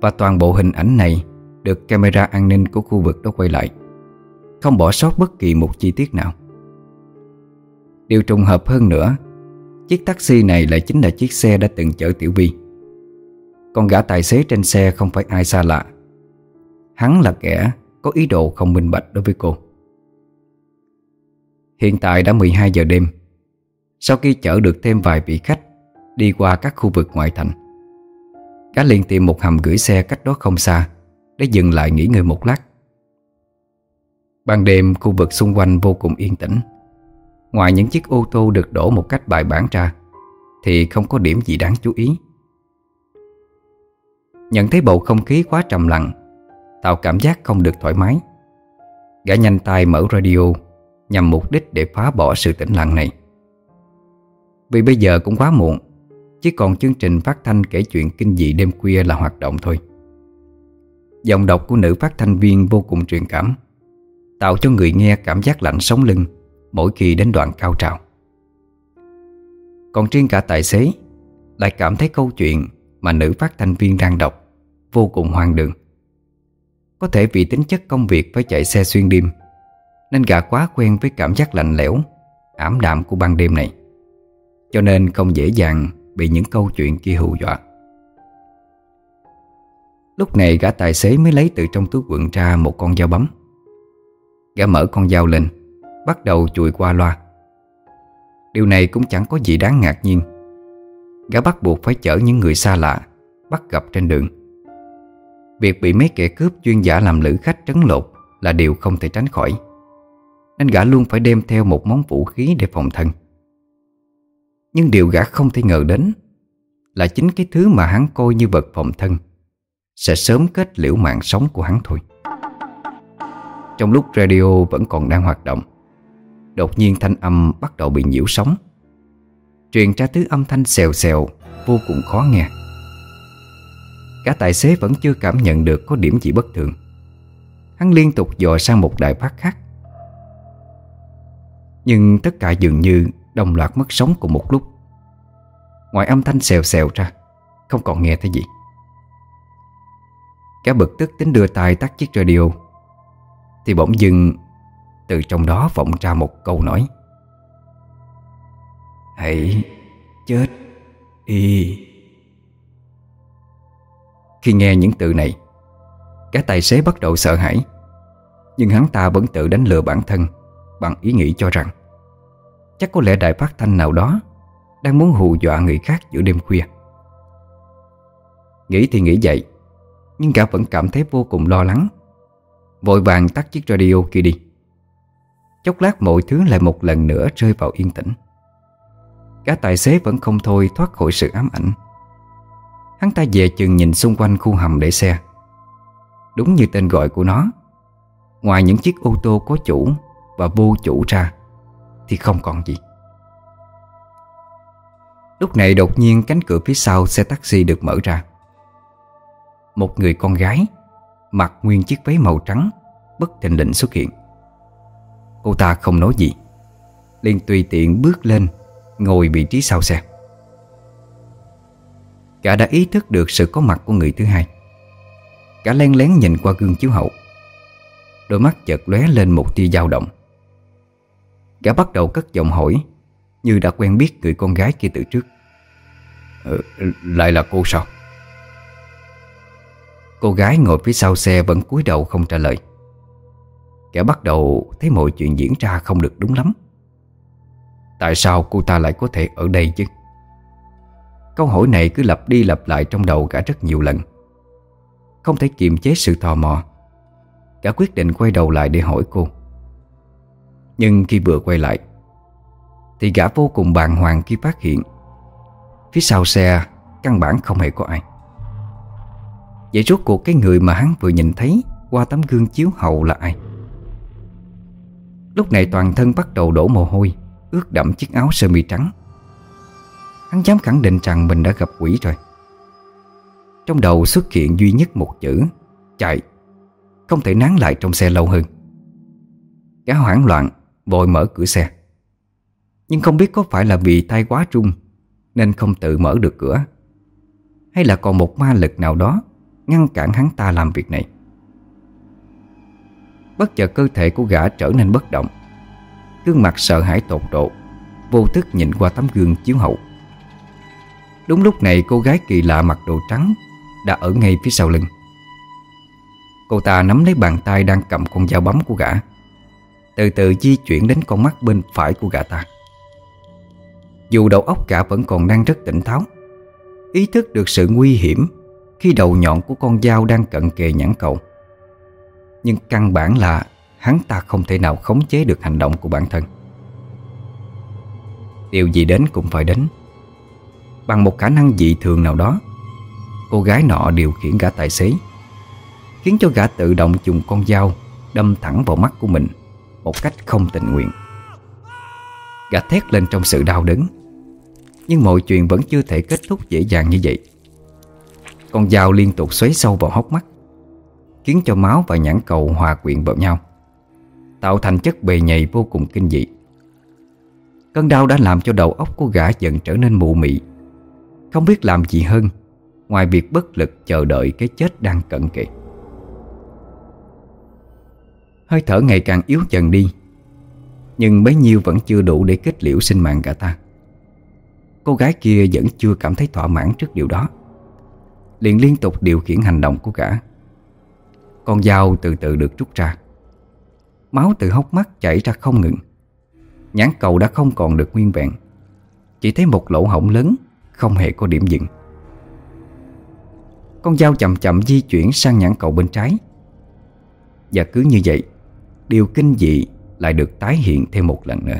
Và toàn bộ hình ảnh này Được camera an ninh của khu vực đó quay lại. Không bỏ sót bất kỳ một chi tiết nào. Điều trùng hợp hơn nữa, Chiếc taxi này lại chính là chiếc xe đã từng chở Tiểu Vi. Còn gã tài xế trên xe không phải ai xa lạ. Hắn là kẻ có ý đồ không minh bạch đối với cô. Hiện tại đã 12 giờ đêm. Sau khi chở được thêm vài vị khách, Đi qua các khu vực ngoại thành Cá liền tìm một hầm gửi xe cách đó không xa Để dừng lại nghỉ ngơi một lát. Ban đêm, khu vực xung quanh vô cùng yên tĩnh. Ngoài những chiếc ô tô được đổ một cách bài bản ra, Thì không có điểm gì đáng chú ý. Nhận thấy bầu không khí quá trầm lặng, Tạo cảm giác không được thoải mái. Gã nhanh tay mở radio Nhằm mục đích để phá bỏ sự tĩnh lặng này. Vì bây giờ cũng quá muộn, Chỉ còn chương trình phát thanh kể chuyện kinh dị đêm khuya là hoạt động thôi. Giọng đọc của nữ phát thanh viên vô cùng truyền cảm. Tạo cho người nghe cảm giác lạnh sống lưng Mỗi khi đến đoạn cao trào. Còn riêng cả tài xế Lại cảm thấy câu chuyện Mà nữ phát thanh viên đang đọc Vô cùng hoang đường. Có thể vì tính chất công việc phải chạy xe xuyên đêm Nên gã quá quen với cảm giác lạnh lẽo, Ảm đạm của ban đêm này. Cho nên không dễ dàng Bị những câu chuyện kia hù dọa. Lúc này gã tài xế mới lấy từ trong túi quần ra một con dao bấm. Gã mở con dao lên, Bắt đầu chùi qua loa. Điều này cũng chẳng có gì đáng ngạc nhiên. Gã bắt buộc phải chở những người xa lạ, Bắt gặp trên đường. Việc bị mấy kẻ cướp chuyên giả làm lữ khách trấn lột Là điều không thể tránh khỏi, Nên gã luôn phải đem theo một món vũ khí để phòng thân. Nhưng điều gã không thể ngờ đến Là chính cái thứ mà hắn coi như vật phòng thân Sẽ sớm kết liễu mạng sống của hắn thôi. Trong lúc radio vẫn còn đang hoạt động. Đột nhiên thanh âm bắt đầu bị nhiễu sóng. Truyền ra thứ âm thanh xèo xèo, Vô cùng khó nghe. Cả tài xế vẫn chưa cảm nhận được có điểm gì bất thường. Hắn liên tục dò sang một đài phát khác. Nhưng tất cả dường như đồng loạt mất sóng cùng một lúc. Ngoài âm thanh xèo xèo ra, Không còn nghe thấy gì. Cả bực tức tính đưa tay tắt chiếc radio. Thì bỗng dưng Từ trong đó vọng ra một câu nói. Hãy chết đi Khi nghe những từ này Các tài xế bắt đầu sợ hãi Nhưng hắn ta vẫn tự đánh lừa bản thân Bằng ý nghĩ cho rằng Chắc có lẽ đại phát thanh nào đó Đang muốn hù dọa người khác giữa đêm khuya. Nghĩ thì nghĩ vậy Nhưng cả vẫn cảm thấy vô cùng lo lắng Vội vàng tắt chiếc radio kia đi. Chốc lát mọi thứ lại một lần nữa rơi vào yên tĩnh. Cả tài xế vẫn không thôi thoát khỏi sự ám ảnh. Hắn ta về chừng nhìn xung quanh khu hầm để xe. Đúng như tên gọi của nó, Ngoài những chiếc ô tô có chủ và vô chủ ra Thì không còn gì. Lúc này đột nhiên cánh cửa phía sau xe taxi được mở ra. Một người con gái Mặc nguyên chiếc váy màu trắng Bất thình lình xuất hiện. Cô ta không nói gì liền tùy tiện bước lên Ngồi vị trí sau xe. Cả đã ý thức được sự có mặt của người thứ hai. Cả len lén nhìn qua gương chiếu hậu. Đôi mắt chợt lóe lên một tia dao động. Cả bắt đầu cất giọng hỏi Như đã quen biết người con gái kia từ trước. Ừ, Lại là cô sao? Cô gái ngồi phía sau xe vẫn cúi đầu không trả lời. Gã bắt đầu thấy mọi chuyện diễn ra không được đúng lắm. Tại sao cô ta lại có thể ở đây chứ? Câu hỏi này cứ lặp đi lặp lại trong đầu gã rất nhiều lần. Không thể kiềm chế sự tò mò. Gã quyết định quay đầu lại để hỏi cô. Nhưng khi vừa quay lại, Thì gã vô cùng bàng hoàng khi phát hiện, Phía sau xe căn bản không hề có ai. Vậy rốt cuộc cái người mà hắn vừa nhìn thấy Qua tấm gương chiếu hậu là ai? Lúc này toàn thân bắt đầu đổ mồ hôi, Ướt đẫm chiếc áo sơ mi trắng. Hắn dám khẳng định rằng mình đã gặp quỷ rồi. Trong đầu xuất hiện duy nhất một chữ, Chạy, Không thể nán lại trong xe lâu hơn. Cả hoảng loạn, Vội mở cửa xe. Nhưng không biết có phải là vì tay quá trung Nên không tự mở được cửa, Hay là còn một ma lực nào đó Ngăn cản hắn ta làm việc này. Bất chợt cơ thể của gã trở nên bất động. Gương mặt sợ hãi tột độ, Vô thức nhìn qua tấm gương chiếu hậu. Đúng lúc này, cô gái kỳ lạ mặc đồ trắng Đã ở ngay phía sau lưng. Cô ta nắm lấy bàn tay đang cầm con dao bấm của gã, Từ từ di chuyển đến con mắt bên phải của gã ta. Dù đầu óc gã vẫn còn đang rất tỉnh táo, Ý thức được sự nguy hiểm khi đầu nhọn của con dao đang cận kề nhãn cầu. Nhưng căn bản là Hắn ta không thể nào khống chế được hành động của bản thân. Điều gì đến cũng phải đến. Bằng một khả năng dị thường nào đó, Cô gái nọ điều khiển gã tài xế, Khiến cho gã tự động dùng con dao Đâm thẳng vào mắt của mình Một cách không tình nguyện. Gã thét lên trong sự đau đớn, Nhưng mọi chuyện vẫn chưa thể kết thúc dễ dàng như vậy. Con dao liên tục xoáy sâu vào hốc mắt, Khiến cho máu và nhãn cầu hòa quyện vào nhau, Tạo thành chất bề nhầy vô cùng kinh dị. Cơn đau đã làm cho đầu óc của gã dần trở nên mụ mị. Không biết làm gì hơn, Ngoài việc bất lực chờ đợi cái chết đang cận kề. Hơi thở ngày càng yếu dần đi, Nhưng bấy nhiêu vẫn chưa đủ để kết liễu sinh mạng cả ta. Cô gái kia vẫn chưa cảm thấy thỏa mãn trước điều đó liền liên tục điều khiển hành động của gã. Con dao từ từ được rút ra. Máu từ hốc mắt chảy ra không ngừng. Nhãn cầu đã không còn được nguyên vẹn. Chỉ thấy một lỗ hổng lớn, Không hề có điểm dừng. Con dao chậm chậm di chuyển sang nhãn cầu bên trái. Và cứ như vậy, Điều kinh dị lại được tái hiện thêm một lần nữa.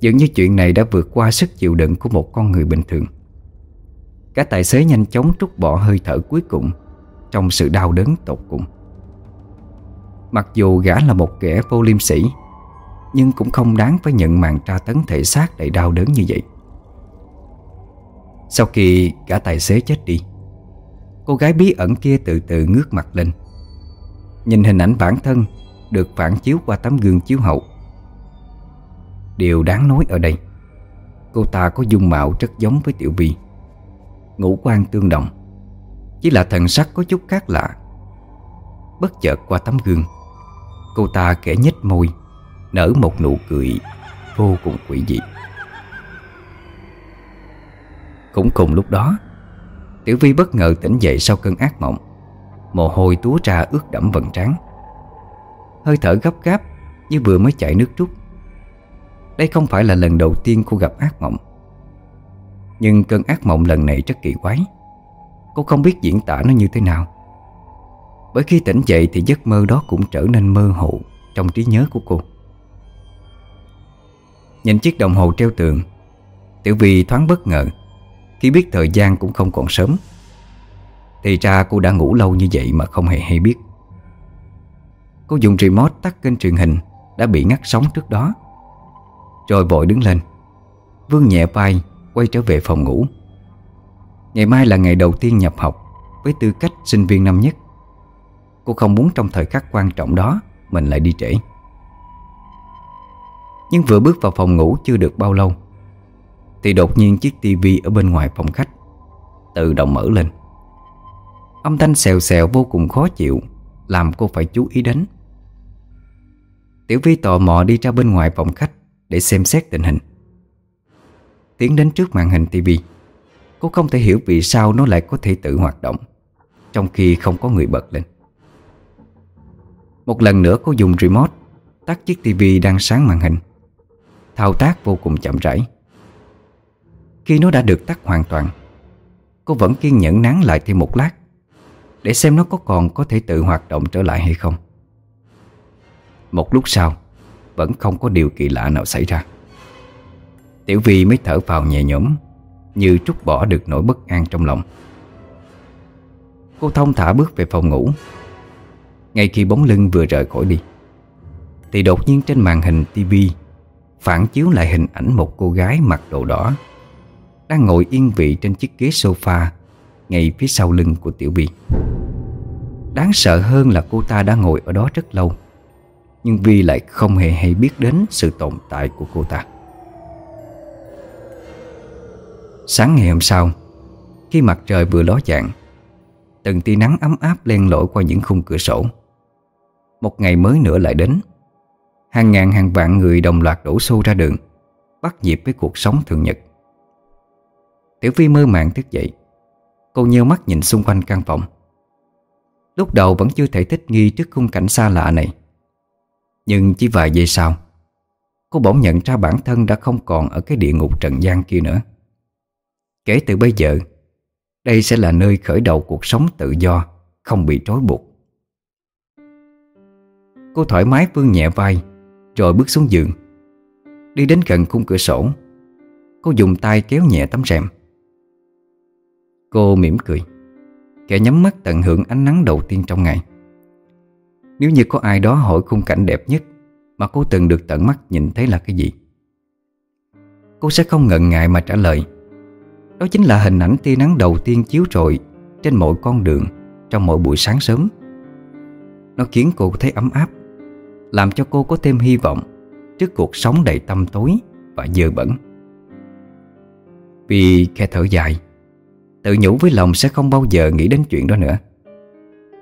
Dường như chuyện này đã vượt qua sức chịu đựng của một con người bình thường. Cả tài xế nhanh chóng trút bỏ hơi thở cuối cùng Trong sự đau đớn tột cùng. Mặc dù gã là một kẻ vô liêm sĩ Nhưng cũng không đáng phải nhận màn tra tấn thể xác đầy đau đớn như vậy. Sau khi cả tài xế chết đi, Cô gái bí ẩn kia từ từ ngước mặt lên. Nhìn hình ảnh bản thân Được phản chiếu qua tấm gương chiếu hậu. Điều đáng nói ở đây, Cô ta có dung mạo rất giống với Tiểu Vi. Ngũ quan tương đồng. Chỉ là thần sắc có chút khác lạ. Bất chợt qua tấm gương, Cô ta kẻ nhếch môi, Nở một nụ cười Vô cùng quỷ dị. Cũng cùng lúc đó, Tiểu Vi bất ngờ tỉnh dậy sau cơn ác mộng. Mồ hôi túa ra ướt đẫm vần trán. Hơi thở gấp gáp Như vừa mới chạy nước rút Đây không phải là lần đầu tiên cô gặp ác mộng. Nhưng cơn ác mộng lần này rất kỳ quái. Cô không biết diễn tả nó như thế nào. Bởi khi tỉnh dậy thì giấc mơ đó cũng trở nên mơ hồ Trong trí nhớ của cô. Nhìn chiếc đồng hồ treo tường Tiểu Vi thoáng bất ngờ. Khi biết thời gian cũng không còn sớm, Thì ra cô đã ngủ lâu như vậy mà không hề hay biết. Cô dùng remote tắt kênh truyền hình Đã bị ngắt sóng trước đó. Rồi vội đứng lên. Vương nhẹ vai Quay trở về phòng ngủ. Ngày mai là ngày đầu tiên nhập học Với tư cách sinh viên năm nhất. Cô không muốn trong thời khắc quan trọng đó Mình lại đi trễ. Nhưng vừa bước vào phòng ngủ chưa được bao lâu, Thì đột nhiên chiếc tivi ở bên ngoài phòng khách Tự động mở lên. Âm thanh xèo xèo vô cùng khó chịu, Làm cô phải chú ý đến. Tiểu Vi tò mò đi ra bên ngoài phòng khách Để xem xét tình hình. Tiến đến trước màn hình tivi Cô không thể hiểu vì sao nó lại có thể tự hoạt động, Trong khi không có người bật lên. Một lần nữa cô dùng remote, Tắt chiếc tivi đang sáng màn hình. Thao tác vô cùng chậm rãi. Khi nó đã được tắt hoàn toàn, Cô vẫn kiên nhẫn nán lại thêm một lát, Để xem nó có còn có thể tự hoạt động trở lại hay không. Một lúc sau, Vẫn không có điều kỳ lạ nào xảy ra. Tiểu Vi mới thở vào nhẹ nhõm, Như trút bỏ được nỗi bất an trong lòng. Cô thông thả bước về phòng ngủ. Ngay khi bóng lưng vừa rời khỏi đi, Thì đột nhiên trên màn hình tivi Phản chiếu lại hình ảnh một cô gái mặc đồ đỏ Đang ngồi yên vị trên chiếc ghế sofa Ngay phía sau lưng của Tiểu Vi. Đáng sợ hơn là cô ta đã ngồi ở đó rất lâu, Nhưng Vi lại không hề hay biết đến sự tồn tại của cô ta. Sáng ngày hôm sau, Khi mặt trời vừa ló dạng, Từng tia nắng ấm áp len lỏi qua những khung cửa sổ. Một ngày mới nữa lại đến, Hàng ngàn hàng vạn người đồng loạt đổ xô ra đường, Bắt nhịp với cuộc sống thường nhật. Tiểu Phi mơ màng thức dậy, Cô nheo mắt nhìn xung quanh căn phòng. Lúc đầu vẫn chưa thể thích nghi trước khung cảnh xa lạ này, Nhưng chỉ vài giây sau, Cô bỗng nhận ra bản thân đã không còn ở cái địa ngục trần gian kia nữa. Kể từ bây giờ, Đây sẽ là nơi khởi đầu cuộc sống tự do, Không bị trói buộc. Cô thoải mái vươn nhẹ vai, Rồi bước xuống giường. Đi đến gần khung cửa sổ, Cô dùng tay kéo nhẹ tấm rèm. Cô mỉm cười, Kẻ nhắm mắt tận hưởng ánh nắng đầu tiên trong ngày. Nếu như có ai đó hỏi khung cảnh đẹp nhất Mà cô từng được tận mắt nhìn thấy là cái gì, Cô sẽ không ngần ngại mà trả lời. Đó chính là hình ảnh tia nắng đầu tiên chiếu rọi Trên mọi con đường Trong mỗi buổi sáng sớm. Nó khiến cô thấy ấm áp, Làm cho cô có thêm hy vọng Trước cuộc sống đầy tâm tối Và dơ bẩn. Vì khe thở dài, Tự nhủ với lòng sẽ không bao giờ nghĩ đến chuyện đó nữa.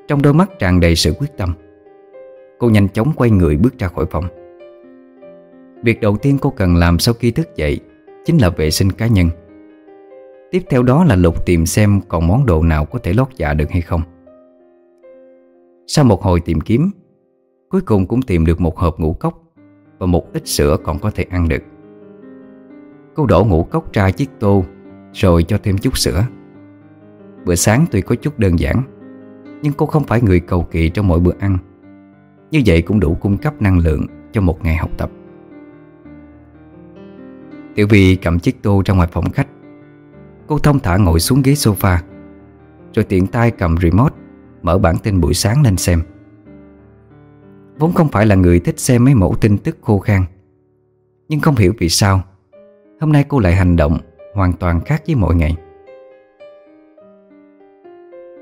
Trong đôi mắt tràn đầy sự quyết tâm, Cô nhanh chóng quay người bước ra khỏi phòng. Việc đầu tiên cô cần làm sau khi thức dậy Chính là vệ sinh cá nhân. Tiếp theo đó là lục tìm xem còn món đồ nào có thể lót dạ được hay không. Sau một hồi tìm kiếm, Cuối cùng cũng tìm được một hộp ngũ cốc Và một ít sữa còn có thể ăn được. Cô đổ ngũ cốc ra chiếc tô Rồi cho thêm chút sữa. Bữa sáng tuy có chút đơn giản, Nhưng cô không phải người cầu kỳ trong mỗi bữa ăn. Như vậy cũng đủ cung cấp năng lượng cho một ngày học tập. Tiểu Vi cầm chiếc tô ra ngoài phòng khách Cô thông thả ngồi xuống ghế sofa, Rồi tiện tay cầm remote, Mở bản tin buổi sáng lên xem. Vốn không phải là người thích xem mấy mẫu tin tức khô khan, Nhưng không hiểu vì sao, Hôm nay cô lại hành động Hoàn toàn khác với mọi ngày.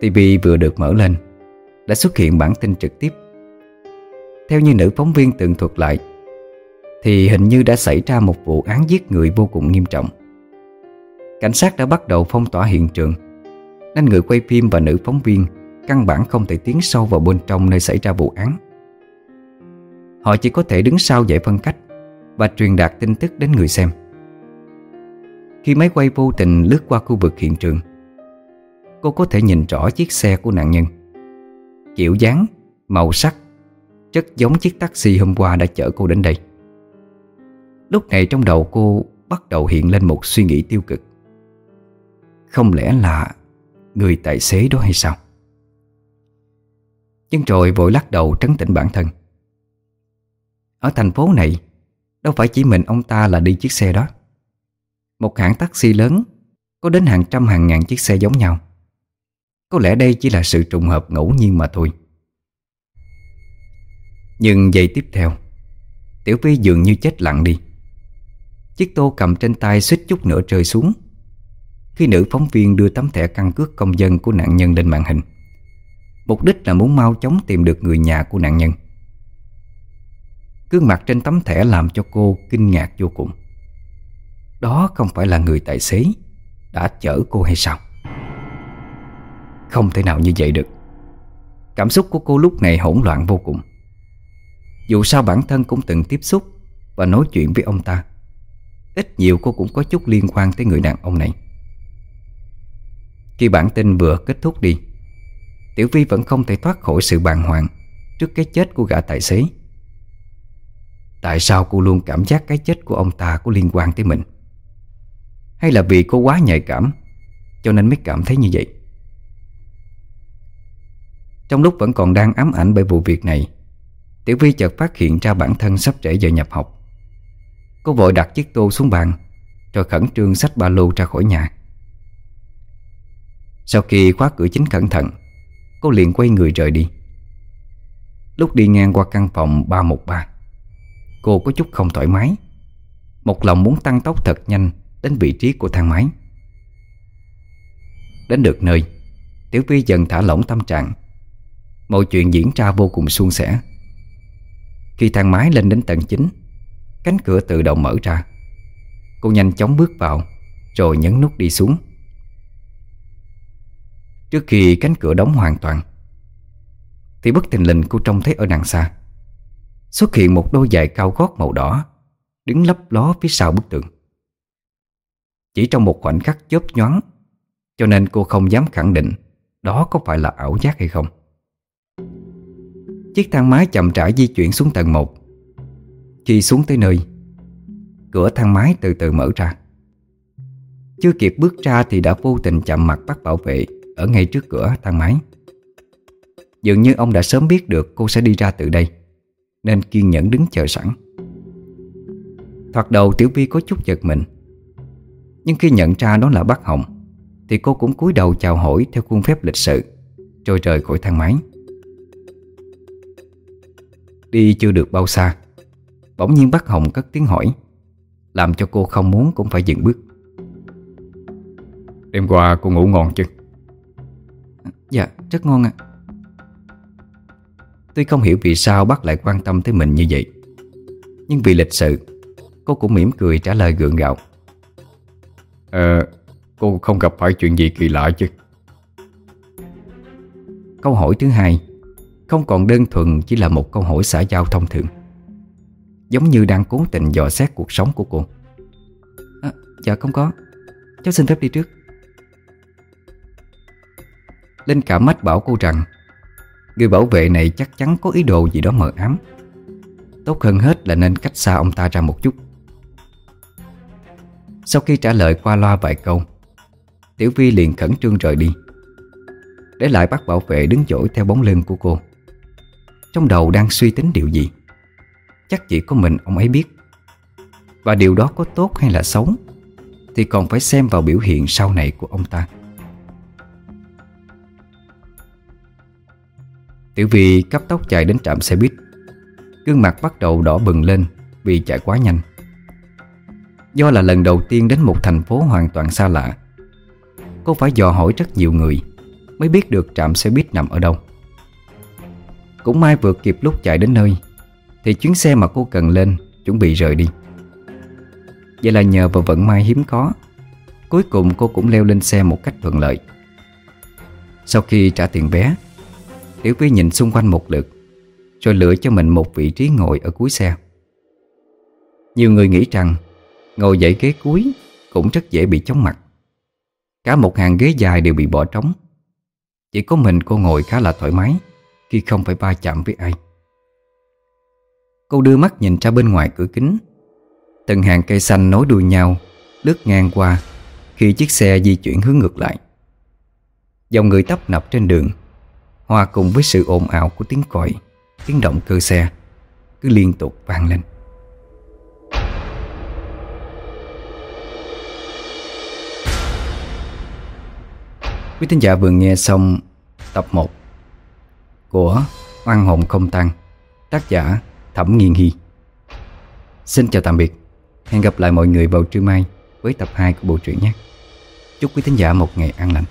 TV vừa được mở lên, Đã xuất hiện bản tin trực tiếp. Theo như nữ phóng viên tường thuật lại, Thì hình như đã xảy ra một vụ án giết người vô cùng nghiêm trọng. Cảnh sát đã bắt đầu phong tỏa hiện trường. Nên người quay phim và nữ phóng viên Căn bản không thể tiến sâu vào bên trong nơi xảy ra vụ án. Họ chỉ có thể đứng sau giải phân cách Và truyền đạt tin tức đến người xem. Khi máy quay vô tình lướt qua khu vực hiện trường Cô có thể nhìn rõ chiếc xe của nạn nhân. Kiểu dáng, màu sắc Chất giống chiếc taxi hôm qua đã chở cô đến đây. Lúc này trong đầu cô bắt đầu hiện lên một suy nghĩ tiêu cực. Không lẽ là người tài xế đó hay sao? Nhưng rồi vội lắc đầu trấn tĩnh bản thân. Ở thành phố này, Đâu phải chỉ mình ông ta là đi chiếc xe đó. Một hãng taxi lớn Có đến hàng trăm hàng ngàn chiếc xe giống nhau. Có lẽ đây chỉ là sự trùng hợp ngẫu nhiên mà thôi. Nhưng giây tiếp theo, Tiểu Vi dường như chết lặng đi. Chiếc tô cầm trên tay suýt chút nữa rơi xuống. Khi nữ phóng viên đưa tấm thẻ căn cước công dân của nạn nhân lên màn hình. Mục đích là muốn mau chóng tìm được người nhà của nạn nhân. Gương mặt trên tấm thẻ làm cho cô kinh ngạc vô cùng. Đó không phải là người tài xế Đã chở cô hay sao? Không thể nào như vậy được. Cảm xúc của cô lúc này hỗn loạn vô cùng. Dù sao bản thân cũng từng tiếp xúc Và nói chuyện với ông ta, Ít nhiều cô cũng có chút liên quan tới người đàn ông này. Khi bản tin vừa kết thúc đi, Tiểu Vi vẫn không thể thoát khỏi sự bàng hoàng Trước cái chết của gã tài xế. Tại sao cô luôn cảm giác cái chết của ông ta có liên quan tới mình? Hay là vì cô quá nhạy cảm, Cho nên mới cảm thấy như vậy? Trong lúc vẫn còn đang ám ảnh bởi vụ việc này, Tiểu Vi chợt phát hiện ra bản thân sắp trễ giờ nhập học. Cô vội đặt chiếc tô xuống bàn, Rồi khẩn trương xách ba lô ra khỏi nhà. Sau khi khóa cửa chính cẩn thận, Cô liền quay người rời đi. Lúc đi ngang qua căn phòng 313 Cô có chút không thoải mái. Một lòng muốn tăng tốc thật nhanh Đến vị trí của thang máy. Đến được nơi, Tiểu Vi dần thả lỏng tâm trạng. Mọi chuyện diễn ra vô cùng suôn sẻ. Khi thang máy lên đến tầng 9 Cánh cửa tự động mở ra. Cô nhanh chóng bước vào, Rồi nhấn nút đi xuống. Trước khi cánh cửa đóng hoàn toàn, Thì bất thình lình cô trông thấy ở đằng xa Xuất hiện một đôi giày cao gót màu đỏ Đứng lấp ló phía sau bức tường. Chỉ trong một khoảnh khắc chớp nhoáng, Cho nên cô không dám khẳng định Đó có phải là ảo giác hay không. Chiếc thang máy chậm rãi di chuyển xuống tầng 1 Khi xuống tới nơi, Cửa thang máy từ từ mở ra. Chưa kịp bước ra thì đã vô tình chạm mặt bác bảo vệ. Ở ngay trước cửa thang máy. Dường như ông đã sớm biết được cô sẽ đi ra từ đây, Nên kiên nhẫn đứng chờ sẵn. Thoạt đầu Tiểu Vi có chút giật mình, Nhưng khi nhận ra đó là bác Hồng, Thì cô cũng cúi đầu chào hỏi theo khuôn phép lịch sự, Rồi rời khỏi thang máy. Đi chưa được bao xa, Bỗng nhiên bác Hồng cất tiếng hỏi, Làm cho cô không muốn cũng phải dừng bước. Đêm qua cô ngủ ngon chứ Dạ rất ngon ạ. Tuy không hiểu vì sao bác lại quan tâm tới mình như vậy Nhưng vì lịch sự Cô cũng mỉm cười trả lời gượng gạo. Ờ Cô không gặp phải chuyện gì kỳ lạ chứ? Câu hỏi thứ hai Không còn đơn thuần chỉ là một câu hỏi xã giao thông thường Giống như đang cố tình dò xét cuộc sống của cô. À, Dạ không có. Cháu xin phép đi trước Linh cả mắt bảo cô rằng, Người bảo vệ này chắc chắn có ý đồ gì đó mờ ám. Tốt hơn hết là nên cách xa ông ta ra một chút. Sau khi trả lời qua loa vài câu, Tiểu Vi liền khẩn trương rời đi, Để lại bác bảo vệ đứng dỗi theo bóng lưng của cô. Trong đầu đang suy tính điều gì? Chắc chỉ có mình ông ấy biết. Và điều đó có tốt hay là xấu Thì còn phải xem vào biểu hiện sau này của ông ta. Tiểu Vi cấp tốc chạy đến trạm xe buýt. Gương mặt bắt đầu đỏ bừng lên Vì chạy quá nhanh. Do là lần đầu tiên đến một thành phố hoàn toàn xa lạ Cô phải dò hỏi rất nhiều người Mới biết được trạm xe buýt nằm ở đâu? Cũng may vừa kịp lúc chạy đến nơi, Thì chuyến xe mà cô cần lên Chuẩn bị rời đi. Vậy là nhờ vào vận may hiếm có, Cuối cùng cô cũng leo lên xe một cách thuận lợi. Sau khi trả tiền vé Tiểu Vy nhìn xung quanh một lượt, Rồi lựa cho mình một vị trí ngồi ở cuối xe. Nhiều người nghĩ rằng, Ngồi dậy ghế cuối Cũng rất dễ bị chóng mặt. Cả một hàng ghế dài đều bị bỏ trống. Chỉ có mình cô ngồi khá là thoải mái, Khi không phải va chạm với ai. Cô đưa mắt nhìn ra bên ngoài cửa kính. Từng hàng cây xanh nối đuôi nhau, Lướt ngang qua Khi chiếc xe di chuyển hướng ngược lại. Dòng người tấp nập trên đường. Hòa cùng với sự ồn ào của tiếng còi, Tiếng động cơ xe Cứ liên tục vang lên. Quý thính giả vừa nghe xong tập 1 của Oan hồn không tăng Tác giả Thẩm Nghiên Hy. Xin chào tạm biệt. Hẹn gặp lại mọi người vào trưa mai với tập 2 của bộ truyện nhé. Chúc quý thính giả một ngày an lành.